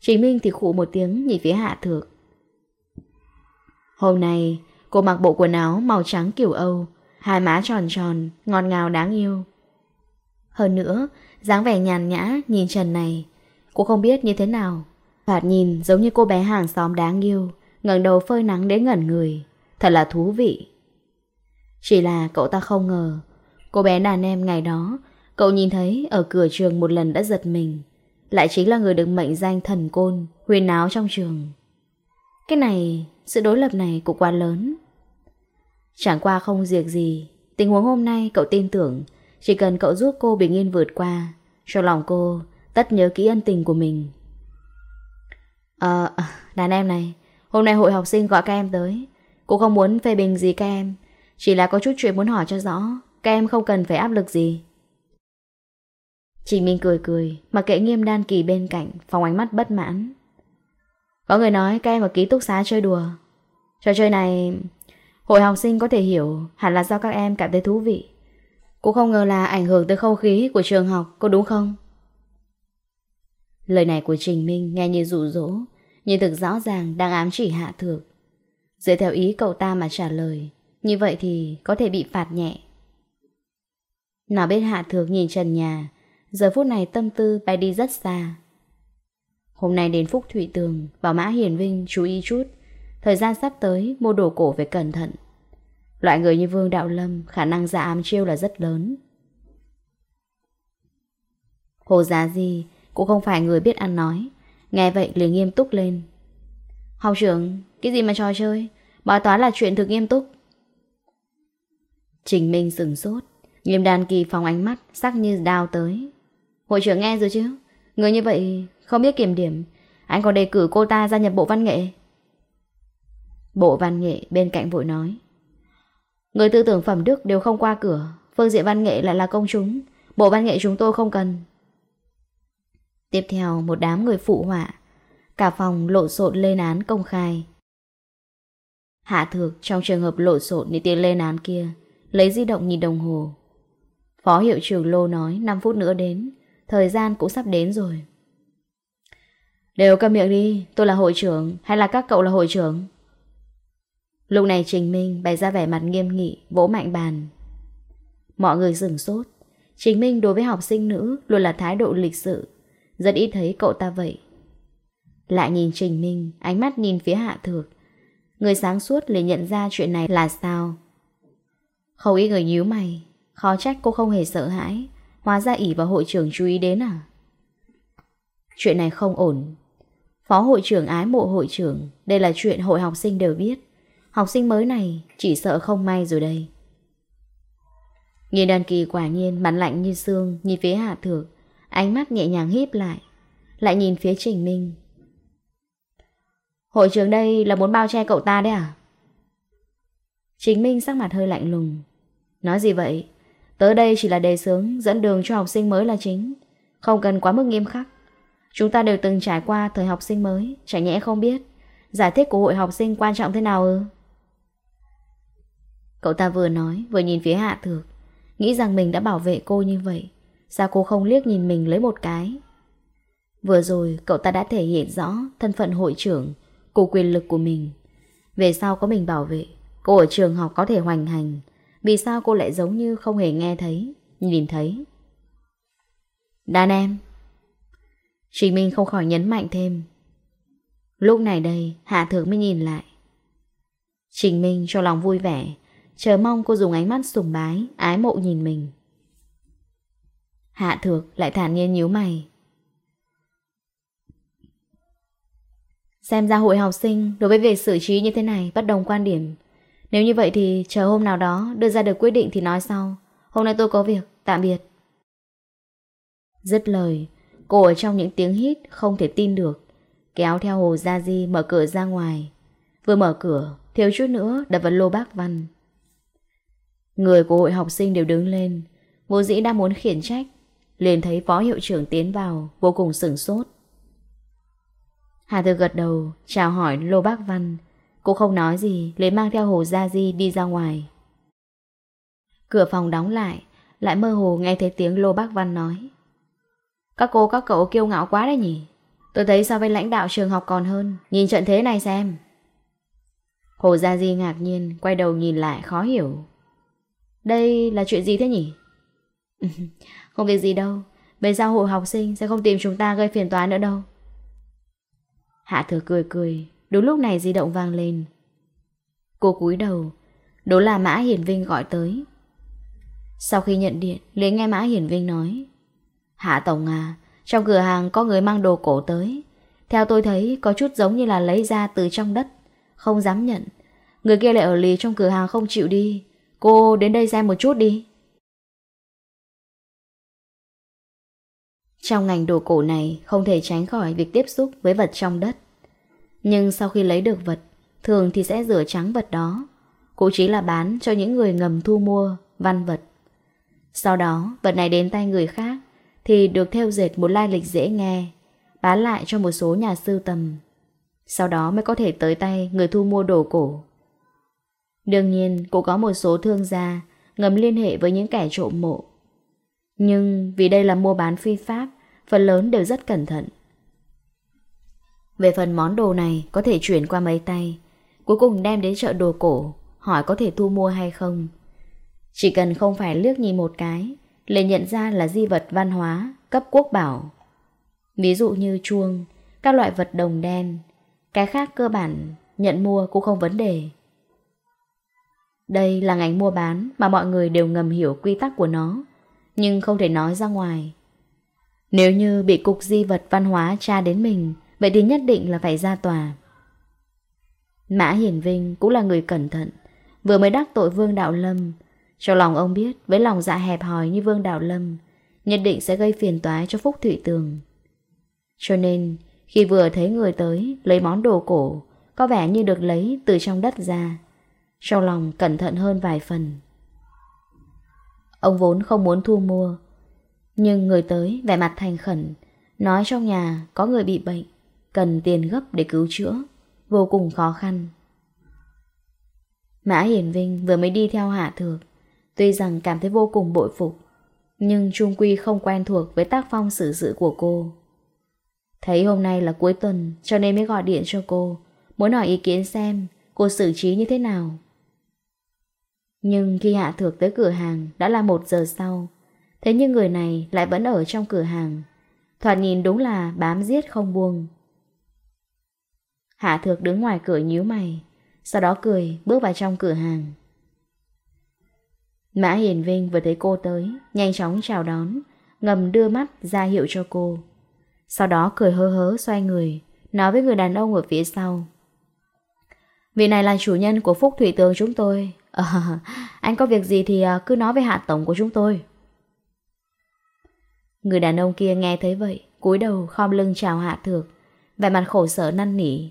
Chính Minh thì khụ một tiếng nhìn phía hạ thược. Hôm nay cô mặc bộ quần áo màu trắng kiểu Âu Hai má tròn tròn, ngọt ngào đáng yêu. Hơn nữa, dáng vẻ nhàn nhã nhìn Trần này Cô không biết như thế nào. Phạt nhìn giống như cô bé hàng xóm đáng yêu ngẩng đầu phơi nắng đến ngẩn người, thật là thú vị. Chỉ là cậu ta không ngờ, cô bé đàn em ngày đó, cậu nhìn thấy ở cửa trường một lần đã giật mình, lại chính là người được mệnh danh thần côn, huyền áo trong trường. Cái này, sự đối lập này cũng quá lớn. Chẳng qua không diệt gì, tình huống hôm nay cậu tin tưởng, chỉ cần cậu giúp cô bình yên vượt qua, cho lòng cô tất nhớ kỹ ân tình của mình. Ờ, à, đàn em này, Hôm nay hội học sinh gọi các em tới. Cũng không muốn phê bình gì các em. Chỉ là có chút chuyện muốn hỏi cho rõ. Các em không cần phải áp lực gì. Trình Minh cười cười Mà kệ nghiêm đan kỳ bên cạnh Phòng ánh mắt bất mãn. Có người nói các em ở ký túc xá chơi đùa. Trò chơi này, Hội học sinh có thể hiểu, Hẳn là do các em cảm thấy thú vị. Cũng không ngờ là ảnh hưởng tới không khí của trường học, Có đúng không? Lời này của Trình Minh nghe như dụ rỗ. Nhìn thực rõ ràng đang ám chỉ hạ thược. Dựa theo ý cậu ta mà trả lời, Như vậy thì có thể bị phạt nhẹ. Nào biết hạ thược nhìn trần nhà, Giờ phút này tâm tư bay đi rất xa. Hôm nay đến Phúc Thụy Tường Và Mã Hiền Vinh chú ý chút. Thời gian sắp tới, mua đồ cổ phải cẩn thận. Loại người như Vương Đạo Lâm, Khả năng ra ám chiêu là rất lớn. Hồ Giá Di cũng không phải người biết ăn nói. Nghe vậy liền nghiêm túc lên. Học trưởng, Cái gì mà trò chơi? Bảo toán là chuyện thực nghiêm túc. Trình Minh sừng sốt. Nghiêm đàn kỳ phòng ánh mắt, Sắc như đao tới. Hội trưởng nghe rồi chứ? Người như vậy không biết kiểm điểm. Anh còn đề cử cô ta gia nhập bộ văn nghệ? Bộ văn nghệ bên cạnh vội nói. Người tư tưởng phẩm đức đều không qua cửa. Phương diện văn nghệ lại là công chúng. Bộ văn nghệ chúng tôi không cần. Tiếp theo một đám người phụ họa. Cả phòng lộn xộn lên án công khai. Hạ thược trong trường hợp lộn xộn đi tiếng lên án kia, Lấy di động nhìn đồng hồ. Phó hiệu trưởng Lô nói 5 phút nữa đến, Thời gian cũng sắp đến rồi. Đều cầm miệng đi, Tôi là hội trưởng hay là các cậu là hội trưởng? Lúc này Trình Minh bày ra vẻ mặt nghiêm nghị, Vỗ mạnh bàn. Mọi người dừng sốt. Trình Minh đối với học sinh nữ Luôn là thái độ lịch sự rất ít thấy cậu ta vậy. Lại nhìn Trình Minh Ánh mắt nhìn phía Hạ Thược. Người sáng suốt liền nhận ra chuyện này là sao? Khâu ý người nhíu mày. Khó trách cô không hề sợ hãi. Hóa ra ỉ và hội trưởng chú ý đến à? Chuyện này không ổn. Phó hội trưởng ái mộ hội trưởng, Đây là chuyện hội học sinh đều biết. Học sinh mới này chỉ sợ không may rồi đây. Nhìn đàn kỳ quả nhiên mặt lạnh như xương, Nhìn phía hạ thược. Ánh mắt nhẹ nhàng híp lại Lại nhìn phía Trình Minh Hội trường đây là muốn bao che cậu ta đấy à? Trình Minh sắc mặt hơi lạnh lùng Nói gì vậy? Tới đây chỉ là đề sướng dẫn đường cho học sinh mới là chính Không cần quá mức nghiêm khắc Chúng ta đều từng trải qua thời học sinh mới, Chả nhẽ không biết Giải thích của hội học sinh quan trọng thế nào ư? Cậu ta vừa nói, vừa nhìn phía hạ thược Nghĩ rằng mình đã bảo vệ cô như vậy Sao cô không liếc nhìn mình lấy một cái? Vừa rồi, cậu ta đã thể hiện rõ Thân phận hội trưởng Của quyền lực của mình. Về sau có mình bảo vệ, Cô ở trường học có thể hoành hành. Vì sao cô lại giống như không hề nghe thấy, Nhìn thấy? Đàn em. Trình Minh không khỏi nhấn mạnh thêm. Lúc này đây, Hạ thượng mới nhìn lại. Trình Minh cho lòng vui vẻ, Chờ mong cô dùng ánh mắt sùng bái, Ái mộ nhìn mình. Hạ thược lại thản nhiên nhíu mày. Xem ra hội học sinh đối với việc xử trí như thế này bất đồng quan điểm. Nếu như vậy thì chờ hôm nào đó đưa ra được quyết định thì nói sau. Hôm nay tôi có việc, tạm biệt. Dứt lời, cô ở trong những tiếng hít không thể tin được. Kéo theo Hồ Gia Di mở cửa ra ngoài. Vừa mở cửa, thiếu chút nữa đập vào lô bác văn. Người của hội học sinh đều đứng lên. Vô dĩ đang muốn khiển trách liền thấy phó hiệu trưởng tiến vào, Vô cùng sửng sốt. Hà Tư gật đầu, Chào hỏi Lô Bác Văn. Cô không nói gì lấy mang theo Hồ Gia Di đi ra ngoài. Cửa phòng đóng lại Lại mơ hồ nghe thấy tiếng Lô Bác Văn nói. Các cô, các cậu kiêu ngạo quá đấy nhỉ? Tôi thấy so với lãnh đạo trường học còn hơn, Nhìn trận thế này xem. Hồ Gia Di ngạc nhiên, Quay đầu nhìn lại, khó hiểu. Đây là chuyện gì thế nhỉ? Không việc gì đâu. Mấy giao hội học sinh sẽ không tìm chúng ta gây phiền toái nữa đâu. Hạ thừa cười cười. Đúng lúc này di động vang lên. Cô cúi đầu. Đó là Mã Hiển Vinh gọi tới. Sau khi nhận điện Lý nghe Mã Hiển Vinh nói. Hạ Tổng à Trong cửa hàng có người mang đồ cổ tới. Theo tôi thấy, có chút giống như là lấy ra từ trong đất. Không dám nhận. Người kia lại ở lì trong cửa hàng không chịu đi. Cô đến đây xem một chút đi. Trong ngành đồ cổ này không thể tránh khỏi việc tiếp xúc với vật trong đất. Nhưng sau khi lấy được vật, thường thì sẽ rửa trắng vật đó. Cũng chỉ là bán cho những người ngầm thu mua, văn vật. Sau đó, vật này đến tay người khác thì được theo dệt một lai lịch dễ nghe, bán lại cho một số nhà sưu tầm. Sau đó mới có thể tới tay người thu mua đồ cổ. Đương nhiên, cũng có một số thương gia ngầm liên hệ với những kẻ trộm mộ. Nhưng vì đây là mua bán phi pháp phần lớn đều rất cẩn thận. Về phần món đồ này có thể chuyển qua mấy tay, cuối cùng đem đến chợ đồ cổ, hỏi có thể thu mua hay không. Chỉ cần không phải liếc nhìn một cái, liền nhận ra là di vật văn hóa, cấp quốc bảo. Ví dụ như chuông, các loại vật đồng đen, cái khác cơ bản, nhận mua cũng không vấn đề. Đây là ngành mua bán mà mọi người đều ngầm hiểu quy tắc của nó, nhưng không thể nói ra ngoài. Nếu như bị cục di vật văn hóa tra đến mình, vậy thì nhất định là phải ra tòa. Mã Hiển Vinh cũng là người cẩn thận, vừa mới đắc tội Vương Đạo Lâm. Trong lòng ông biết, với lòng dạ hẹp hòi như Vương Đạo Lâm, nhất định sẽ gây phiền toái cho Phúc Thụy Tường. Cho nên, khi vừa thấy người tới, lấy món đồ cổ, có vẻ như được lấy từ trong đất ra. Trong lòng cẩn thận hơn vài phần. Ông vốn không muốn thu mua, nhưng người tới vẻ mặt thành khẩn, nói trong nhà có người bị bệnh, cần tiền gấp để cứu chữa, vô cùng khó khăn. Mã Hiển Vinh vừa mới đi theo Hạ Thược, tuy rằng cảm thấy vô cùng bội phục, nhưng Trung Quy không quen thuộc với tác phong xử sự của cô. Thấy hôm nay là cuối tuần cho nên mới gọi điện cho cô, muốn hỏi ý kiến xem cô xử trí như thế nào. Nhưng khi Hạ Thược tới cửa hàng đã là một giờ sau, Thế nhưng người này lại vẫn ở trong cửa hàng. Thoạt nhìn đúng là bám giết không buông. Hạ thược đứng ngoài cửa nhíu mày, sau đó cười bước vào trong cửa hàng. Mã Hiền Vinh vừa thấy cô tới, nhanh chóng chào đón, ngầm đưa mắt ra hiệu cho cô. Sau đó cười hơ hớ xoay người, nói với người đàn ông ở phía sau. Vị này là chủ nhân của Phúc Thủy Tường chúng tôi. À, anh có việc gì thì à, cứ nói với Hạ Tổng của chúng tôi. Người đàn ông kia nghe thấy vậy, cúi đầu khom lưng chào Hạ Thược, vẻ mặt khổ sở năn nỉ.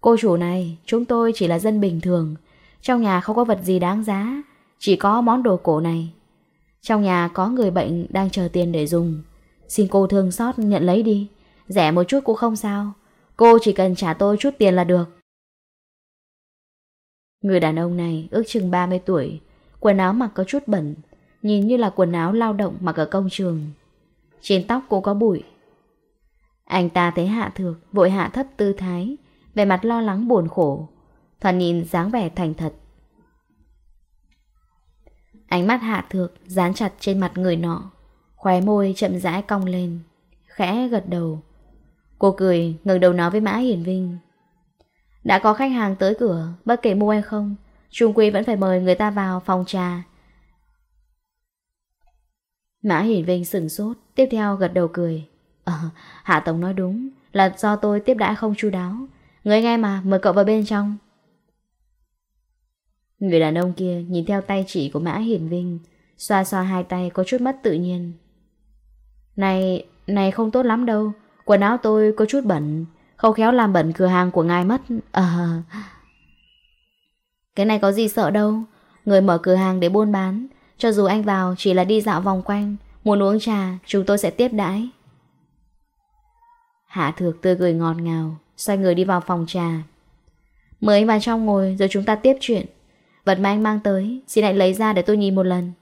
Cô chủ này, chúng tôi chỉ là dân bình thường, trong nhà không có vật gì đáng giá, chỉ có món đồ cổ này. Trong nhà có người bệnh đang chờ tiền để dùng, xin cô thương xót nhận lấy đi, rẻ một chút cũng không sao, cô chỉ cần trả tôi chút tiền là được. Người đàn ông này ước chừng 30 tuổi, quần áo mặc có chút bẩn, nhìn như là quần áo lao động mặc ở công trường. Trên tóc cô có bụi. Anh ta thấy hạ thược Vội hạ thấp tư thái, vẻ mặt lo lắng buồn khổ, thoạt nhìn dáng vẻ thành thật. Ánh mắt hạ thược Dán chặt trên mặt người nọ, Khóe môi chậm rãi cong lên, Khẽ gật đầu. Cô cười ngừng đầu nói với Mã Hiển Vinh. Đã có khách hàng tới cửa, Bất kể mua hay không, Trung Quy vẫn phải mời người ta vào phòng trà Mã Hiển Vinh sừng sốt, tiếp theo gật đầu cười. Ờ, Hạ Tổng nói đúng, là do tôi tiếp đãi không chu đáo. Người nghe mà, mời cậu vào bên trong. Người đàn ông kia nhìn theo tay chỉ của Mã Hiển Vinh, xoa xoa hai tay có chút mất tự nhiên. Này, này không tốt lắm đâu, quần áo tôi có chút bẩn, không khéo làm bẩn cửa hàng của ngài mất. Ờ... Cái này có gì sợ đâu Người mở cửa hàng để buôn bán cho dù anh vào, chỉ là đi dạo vòng quanh. Muốn uống trà, chúng tôi sẽ tiếp đãi. Hạ thược tươi cười ngọt ngào, Xoay người đi vào phòng trà. Mời anh vào trong ngồi, rồi chúng ta tiếp chuyện. Vật mà anh mang tới, Xin hãy lấy ra để tôi nhìn một lần.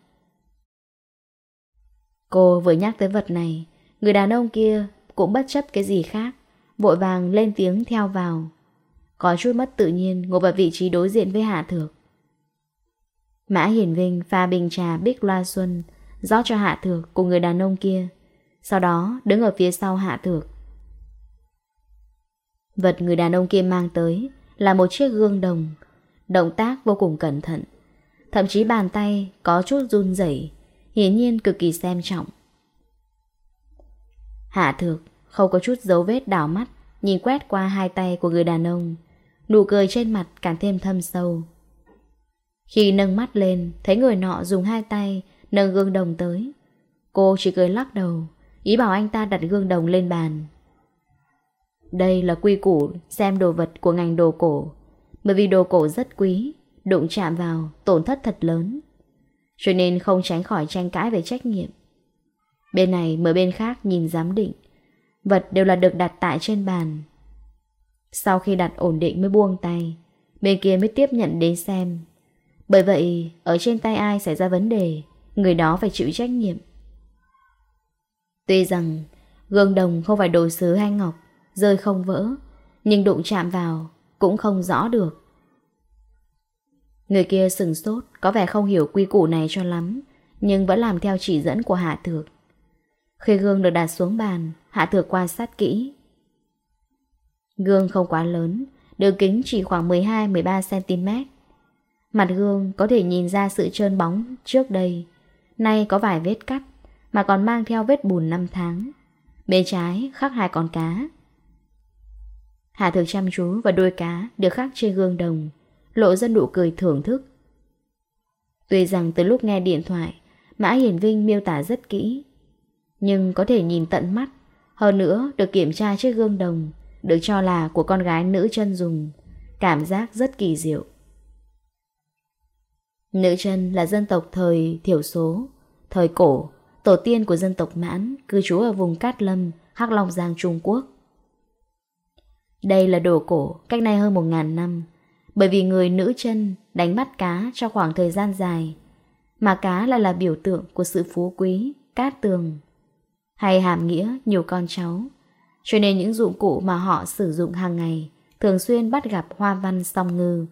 Cô vừa nhắc tới vật này, Người đàn ông kia cũng bất chấp cái gì khác, Vội vàng lên tiếng theo vào. Có chút mất tự nhiên ngồi vào vị trí đối diện với Hạ Thược. Mã Hiển Vinh pha bình trà bích loa xuân, rót cho Hạ Thược của người đàn ông kia. Sau đó đứng ở phía sau Hạ Thược. Vật người đàn ông kia mang tới là một chiếc gương đồng. Động tác vô cùng cẩn thận. Thậm chí bàn tay có chút run rẩy, hiển nhiên cực kỳ xem trọng. Hạ Thược không có chút dấu vết đảo mắt, nhìn quét qua hai tay của người đàn ông. Nụ cười trên mặt càng thêm thâm sâu. Khi nâng mắt lên, thấy người nọ dùng hai tay nâng gương đồng tới. Cô chỉ cười lắc đầu, ý bảo anh ta đặt gương đồng lên bàn. Đây là quy củ xem đồ vật của ngành đồ cổ, bởi vì đồ cổ rất quý, đụng chạm vào tổn thất thật lớn. Cho nên không tránh khỏi tranh cãi về trách nhiệm. Bên này mở bên khác nhìn giám định, vật đều là được đặt tại trên bàn. Sau khi đặt ổn định mới buông tay, bên kia mới tiếp nhận đến xem bởi vậy, ở trên tay ai xảy ra vấn đề, người đó phải chịu trách nhiệm. Tuy rằng, gương đồng không phải đồ sứ hay ngọc, rơi không vỡ, nhưng đụng chạm vào cũng không rõ được. Người kia sừng sốt, có vẻ không hiểu quy củ này cho lắm, nhưng vẫn làm theo chỉ dẫn của Hạ Thược. Khi gương được đặt xuống bàn, Hạ Thược quan sát kỹ. Gương không quá lớn, đường kính chỉ khoảng 12-13cm, Mặt gương có thể nhìn ra sự trơn bóng trước đây. Nay có vài vết cắt, mà còn mang theo vết bùn năm tháng. Bên trái khắc hai con cá. Hạ thực chăm chú và đôi cá được khắc trên gương đồng, lộ ra nụ cười thưởng thức. Tuy rằng từ lúc nghe điện thoại, Mã Hiển Vinh miêu tả rất kỹ, nhưng có thể nhìn tận mắt, hơn nữa được kiểm tra chiếc gương đồng, được cho là của con gái nữ chân dùng, cảm giác rất kỳ diệu. Nữ chân là dân tộc thời thiểu số, thời cổ, tổ tiên của dân tộc Mãn, cư trú ở vùng Cát Lâm, Hắc Long Giang Trung Quốc. Đây là đồ cổ, cách nay hơn 1.000 năm, bởi vì người nữ chân đánh bắt cá trong khoảng thời gian dài, mà cá lại là biểu tượng của sự phú quý, cát tường, hay hàm nghĩa nhiều con cháu. Cho nên những dụng cụ mà họ sử dụng hàng ngày thường xuyên bắt gặp hoa văn song ngư.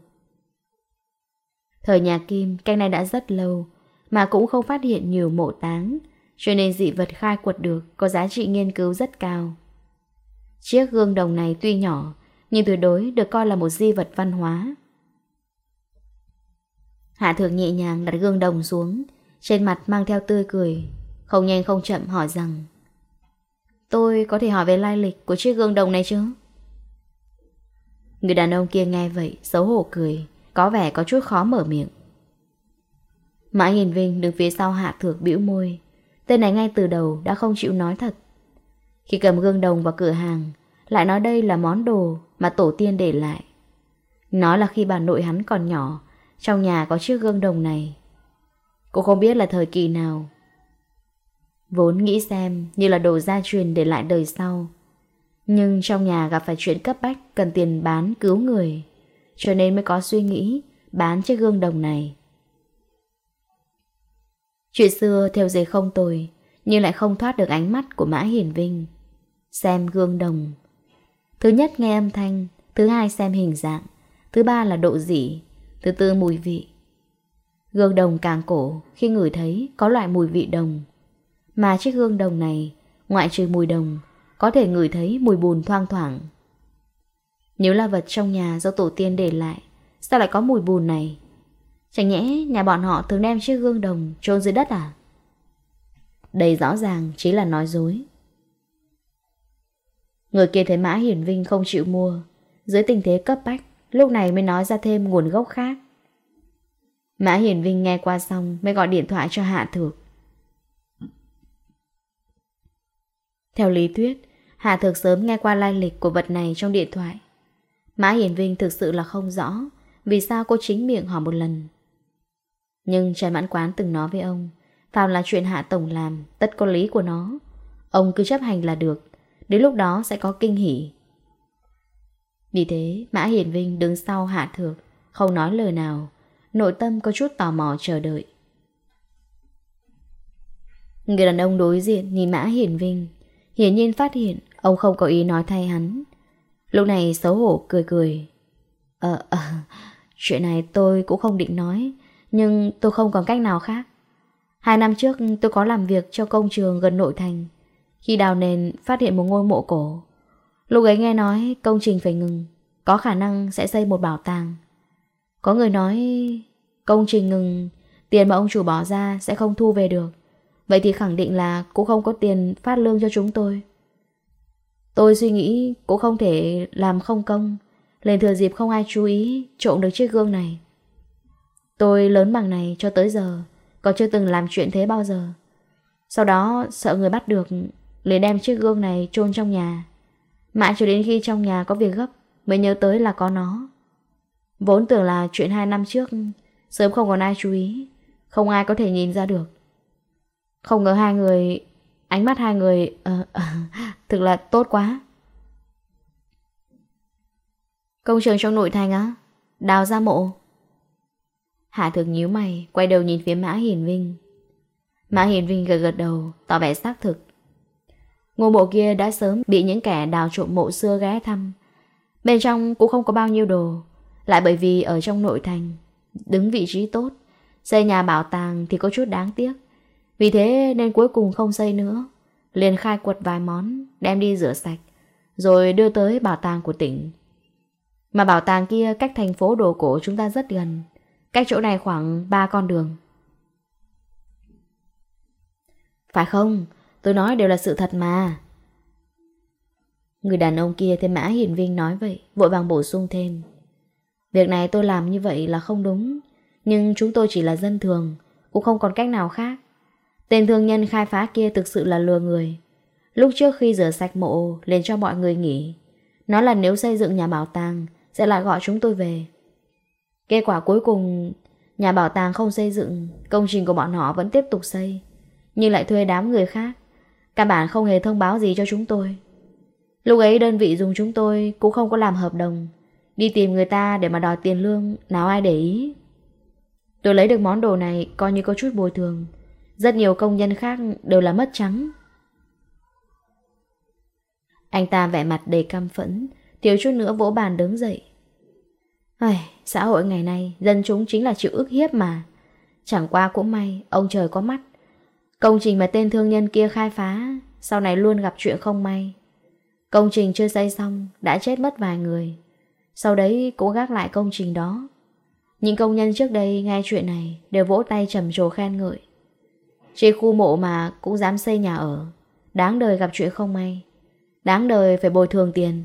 Thời nhà Kim, cách này đã rất lâu, mà cũng không phát hiện nhiều mộ táng, cho nên dị vật khai quật được có giá trị nghiên cứu rất cao. Chiếc gương đồng này tuy nhỏ, nhưng tuyệt đối được coi là một di vật văn hóa. Hạ thượng nhẹ nhàng đặt gương đồng xuống, trên mặt mang theo tươi cười, không nhanh không chậm hỏi rằng Tôi có thể hỏi về lai lịch của chiếc gương đồng này chứ? Người đàn ông kia nghe vậy, xấu hổ cười. Có vẻ có chút khó mở miệng. Mã Hiền Vinh đứng phía sau hạ thược bĩu môi. Tên này ngay từ đầu đã không chịu nói thật. Khi cầm gương đồng vào cửa hàng, Lại nói đây là món đồ mà tổ tiên để lại. Nó là khi bà nội hắn còn nhỏ, Trong nhà có chiếc gương đồng này. Cô không biết là thời kỳ nào. Vốn nghĩ xem như là đồ gia truyền để lại đời sau. Nhưng trong nhà gặp phải chuyện cấp bách, cần tiền bán cứu người cho nên mới có suy nghĩ bán chiếc gương đồng này. Chuyện xưa theo dây không tồi, nhưng lại không thoát được ánh mắt của Mã Hiển Vinh. Xem gương đồng. Thứ nhất nghe âm thanh, thứ hai xem hình dạng, thứ ba là độ dị, thứ tư mùi vị. Gương đồng càng cổ khi ngửi thấy có loại mùi vị đồng. Mà chiếc gương đồng này, ngoại trừ mùi đồng, có thể ngửi thấy mùi bùn thoang thoảng. Nếu là vật trong nhà do tổ tiên để lại, Sao lại có mùi bùn này? Chẳng nhẽ nhà bọn họ thường đem chiếc gương đồng chôn dưới đất à? Đây rõ ràng chỉ là nói dối. Người kia thấy Mã Hiển Vinh không chịu mua, Dưới tình thế cấp bách, Lúc này mới nói ra thêm nguồn gốc khác. Mã Hiển Vinh nghe qua xong Mới gọi điện thoại cho Hạ Thược. Theo lý thuyết, Hạ Thược sớm nghe qua lai lịch của vật này trong điện thoại. Mã Hiển Vinh thực sự là không rõ Vì sao cô chính miệng hỏi một lần. Nhưng Trần Mãn Quán từng nói với ông Phạm là chuyện Hạ Tổng làm, Tất có lý của nó. Ông cứ chấp hành là được, Đến lúc đó sẽ có kinh hỉ. Vì thế, Mã Hiển Vinh đứng sau Hạ Thược, Không nói lời nào, Nội tâm có chút tò mò chờ đợi. Người đàn ông đối diện nhìn Mã Hiển Vinh, Hiển nhiên phát hiện Ông không có ý nói thay hắn. Lúc này xấu hổ cười cười. Ờ à, Chuyện này tôi cũng không định nói Nhưng tôi không còn cách nào khác. Hai năm trước tôi có làm việc cho công trường gần nội thành Khi đào nền phát hiện một ngôi mộ cổ. Lúc ấy nghe nói công trình phải ngừng Có khả năng sẽ xây một bảo tàng. Có người nói Công trình ngừng Tiền mà ông chủ bỏ ra sẽ không thu về được. Vậy thì khẳng định là cũng không có tiền phát lương cho chúng tôi. Tôi suy nghĩ cũng không thể làm không công. Lên thừa dịp không ai chú ý trộn được chiếc gương này. Tôi lớn bằng này cho tới giờ, Còn chưa từng làm chuyện thế bao giờ. Sau đó, sợ người bắt được, liền đem chiếc gương này chôn trong nhà. Mãi cho đến khi trong nhà có việc gấp, Mới nhớ tới là có nó. Vốn tưởng là chuyện hai năm trước, Sớm không còn ai chú ý, Không ai có thể nhìn ra được. Không ngờ hai người Ánh mắt hai người uh, uh, Thực là tốt quá. Công trường trong nội thành á Đào ra mộ. Hạ thực nhíu mày Quay đầu nhìn phía Mã Hiền Vinh. Mã Hiền Vinh gật gật đầu Tỏ vẻ xác thực. Ngôi mộ kia đã sớm bị những kẻ đào trộm mộ xưa ghé thăm. Bên trong cũng không có bao nhiêu đồ Lại bởi vì ở trong nội thành Đứng vị trí tốt Xây nhà bảo tàng thì có chút đáng tiếc. Vì thế nên cuối cùng không xây nữa. Liền khai quật vài món, Đem đi rửa sạch, Rồi đưa tới bảo tàng của tỉnh. Mà bảo tàng kia cách thành phố đồ cổ chúng ta rất gần. Cách chỗ này khoảng 3 con đường. Phải không? Tôi nói đều là sự thật mà. Người đàn ông kia tên Mã Hiền Vinh nói vậy, Vội vàng bổ sung thêm. Việc này tôi làm như vậy là không đúng, Nhưng chúng tôi chỉ là dân thường, Cũng không còn cách nào khác. Tên thương nhân khai phá kia thực sự là lừa người. Lúc trước khi rửa sạch mộ, liền cho mọi người nghỉ. nó là nếu xây dựng nhà bảo tàng, sẽ lại gọi chúng tôi về. Kết quả cuối cùng, nhà bảo tàng không xây dựng, công trình của bọn họ vẫn tiếp tục xây. Nhưng lại thuê đám người khác. Các bản không hề thông báo gì cho chúng tôi. Lúc ấy đơn vị dùng chúng tôi cũng không có làm hợp đồng. Đi tìm người ta để mà đòi tiền lương, nào ai để ý. Tôi lấy được món đồ này coi như có chút bồi thường. Rất nhiều công nhân khác đều là mất trắng. Anh ta vẻ mặt đầy căm phẫn, thiếu chút nữa vỗ bàn đứng dậy. Ai, xã hội ngày nay, dân chúng chính là chịu ức hiếp mà. Chẳng qua cũng may, ông trời có mắt. Công trình mà tên thương nhân kia khai phá, sau này luôn gặp chuyện không may. Công trình chưa xây xong, đã chết mất vài người. Sau đấy cũng gác lại công trình đó. Những công nhân trước đây nghe chuyện này đều vỗ tay trầm trồ khen ngợi. Trên khu mộ mà cũng dám xây nhà ở. Đáng đời gặp chuyện không may. Đáng đời phải bồi thường tiền.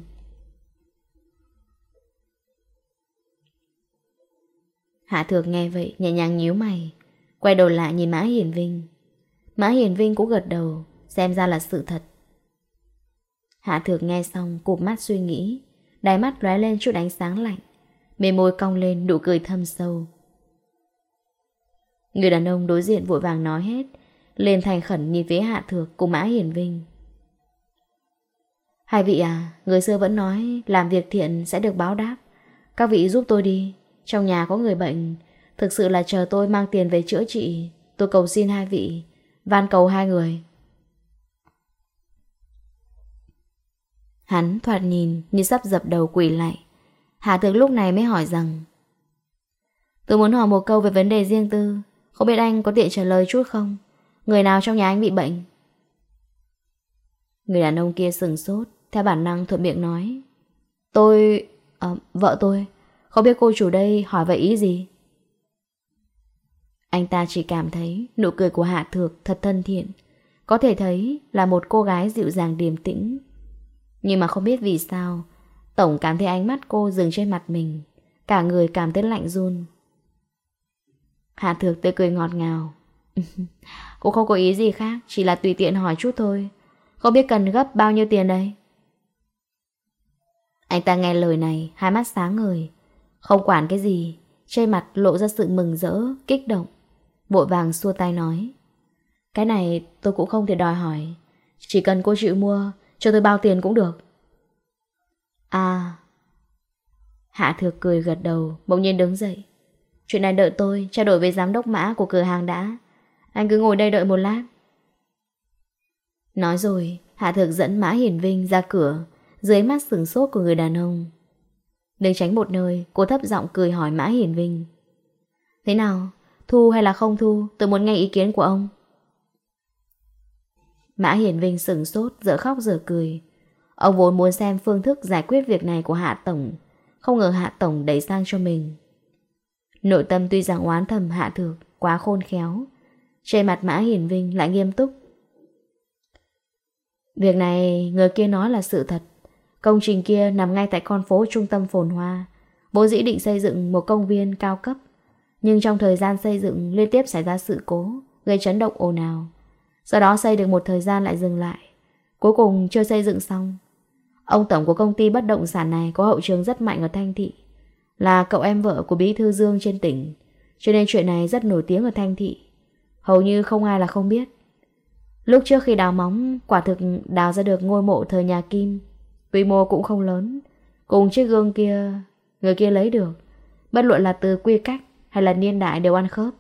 Hạ thược nghe vậy, nhẹ nhàng nhíu mày, Quay đầu lại nhìn Mã Hiền Vinh. Mã Hiền Vinh cũng gật đầu, Xem ra là sự thật. Hạ thược nghe xong, cụp mắt suy nghĩ, Đáy mắt lóe lên chút ánh sáng lạnh Mề môi cong lên đủ cười thâm sâu. Người đàn ông đối diện vội vàng nói hết lên thành khẩn nhìn phía hạ thược cùng mã hiển vinh. Hai vị à, người xưa vẫn nói làm việc thiện sẽ được báo đáp. Các vị giúp tôi đi, trong nhà có người bệnh, thực sự là chờ tôi mang tiền về chữa trị. Tôi cầu xin hai vị, van cầu hai người. Hắn thoạt nhìn như sắp dập đầu quỷ lại. Hạ thược lúc này mới hỏi rằng Tôi muốn hỏi một câu về vấn đề riêng tư, không biết anh có tiện trả lời chút không? Người nào trong nhà anh bị bệnh? Người đàn ông kia sừng sốt, theo bản năng thuận miệng nói. Tôi... À, vợ tôi. Không biết cô chủ đây hỏi vậy ý gì? Anh ta chỉ cảm thấy nụ cười của Hạ Thược thật thân thiện. Có thể thấy là một cô gái dịu dàng điềm tĩnh. Nhưng mà không biết vì sao, Tổng cảm thấy ánh mắt cô dừng trên mặt mình. Cả người cảm thấy lạnh run. Hạ Thược tươi cười ngọt ngào. cũng không có ý gì khác Chỉ là tùy tiện hỏi chút thôi. Không biết cần gấp bao nhiêu tiền đây? Anh ta nghe lời này Hai mắt sáng ngời. Không quản cái gì Trên mặt lộ ra sự mừng rỡ, kích động. Vội vàng xua tay nói Cái này tôi cũng không thể đòi hỏi. Chỉ cần cô chịu mua Cho tôi bao tiền cũng được. À. Hạ thược cười gật đầu Bỗng nhiên đứng dậy. Chuyện này đợi tôi trao đổi với giám đốc mã của cửa hàng đã. Anh cứ ngồi đây đợi một lát. Nói rồi, Hạ Thược dẫn Mã Hiển Vinh ra cửa, Dưới mắt sừng sốt của người đàn ông. Đứng tránh một nơi, Cô thấp giọng cười hỏi Mã Hiển Vinh. Thế nào, Thu hay là không thu? Tôi muốn nghe ý kiến của ông. Mã Hiển Vinh sừng sốt Giờ khóc giờ cười. Ông vốn muốn xem phương thức giải quyết việc này của Hạ Tổng, Không ngờ Hạ Tổng đẩy sang cho mình. Nội tâm tuy rằng oán thầm Hạ Thược Quá khôn khéo trên mặt Mã Hiển Vinh lại nghiêm túc. Việc này người kia nói là sự thật. Công trình kia nằm ngay tại con phố trung tâm phồn hoa. Bố dĩ định xây dựng một công viên cao cấp. Nhưng trong thời gian xây dựng liên tiếp xảy ra sự cố, gây chấn động ồn ào. Sau đó xây được một thời gian lại dừng lại. Cuối cùng chưa xây dựng xong. Ông tổng của công ty bất động sản này có hậu trường rất mạnh ở Thanh Thị. Là cậu em vợ của bí thư Dương trên tỉnh. Cho nên chuyện này rất nổi tiếng ở Thanh Thị. Hầu như không ai là không biết. Lúc trước khi đào móng Quả thực đào ra được ngôi mộ thời nhà Kim Quy mô cũng không lớn. Cùng chiếc gương kia Người kia lấy được. Bất luận là từ quy cách hay là niên đại đều ăn khớp.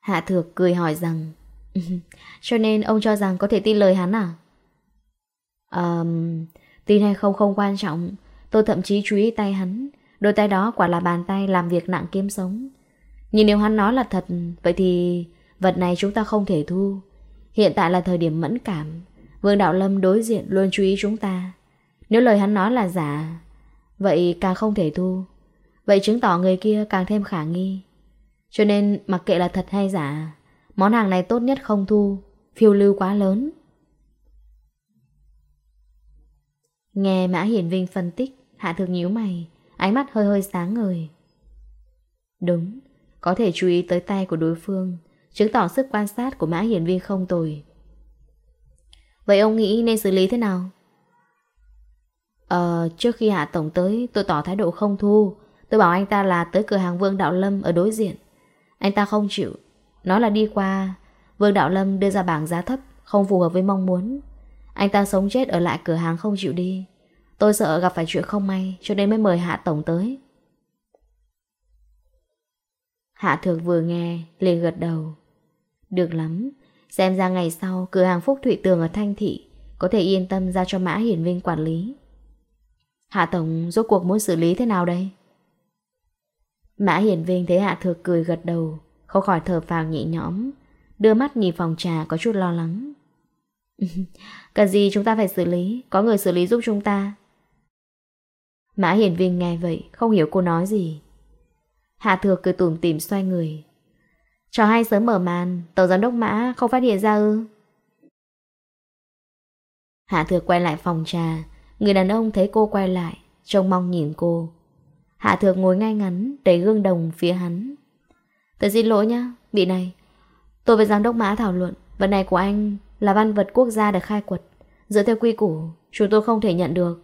Hạ thược cười hỏi rằng Cho nên ông cho rằng có thể tin lời hắn à? Um, tin hay không không quan trọng. Tôi thậm chí chú ý tay hắn. Đôi tay đó quả là bàn tay làm việc nặng kiếm sống. Nhưng nếu hắn nói là thật, vậy thì vật này chúng ta không thể thu. Hiện tại là thời điểm mẫn cảm, Vương Đạo Lâm đối diện luôn chú ý chúng ta. Nếu lời hắn nói là giả, vậy càng không thể thu. Vậy chứng tỏ người kia càng thêm khả nghi. Cho nên mặc kệ là thật hay giả, món hàng này tốt nhất không thu, phiêu lưu quá lớn. Nghe Mã Hiển Vinh phân tích, Hạ Thực nhíu mày, ánh mắt hơi hơi sáng ngời. Đúng, có thể chú ý tới tay của đối phương Chứng tỏ sức quan sát của Mã Hiển viên không tồi. Vậy ông nghĩ nên xử lý thế nào? Ờ, trước khi Hạ Tổng tới Tôi tỏ thái độ không thu. Tôi bảo anh ta là tới cửa hàng Vương Đạo Lâm ở đối diện. Anh ta không chịu. Nói là đi qua Vương Đạo Lâm đưa ra bảng giá thấp Không phù hợp với mong muốn. Anh ta sống chết ở lại cửa hàng không chịu đi. Tôi sợ gặp phải chuyện không may Cho nên mới mời Hạ Tổng tới. Hạ thược vừa nghe, liền gật đầu. Được lắm, xem ra ngày sau cửa hàng Phúc Thụy Tường ở Thanh Thị có thể yên tâm ra cho Mã Hiển Vinh quản lý. Hạ Tổng rốt cuộc muốn xử lý thế nào đây? Mã Hiển Vinh thấy Hạ Thược cười gật đầu, không khỏi thở phào nhẹ nhõm, đưa mắt nhìn phòng trà có chút lo lắng. Cần gì chúng ta phải xử lý, có người xử lý giúp chúng ta. Mã Hiển Vinh nghe vậy, không hiểu cô nói gì, Hạ Thược cười tủm tỉm xoay người. Trò hay sớm mở màn, tàu giám đốc mã không phát hiện ra ư. Hạ Thược quay lại phòng trà, người đàn ông thấy cô quay lại, trông mong nhìn cô. Hạ Thược ngồi ngay ngắn, đẩy gương đồng phía hắn. Tôi xin lỗi nhá, bị này. Tôi với giám đốc mã thảo luận, vật này của anh là văn vật quốc gia được khai quật. Dựa theo quy củ, chúng tôi không thể nhận được.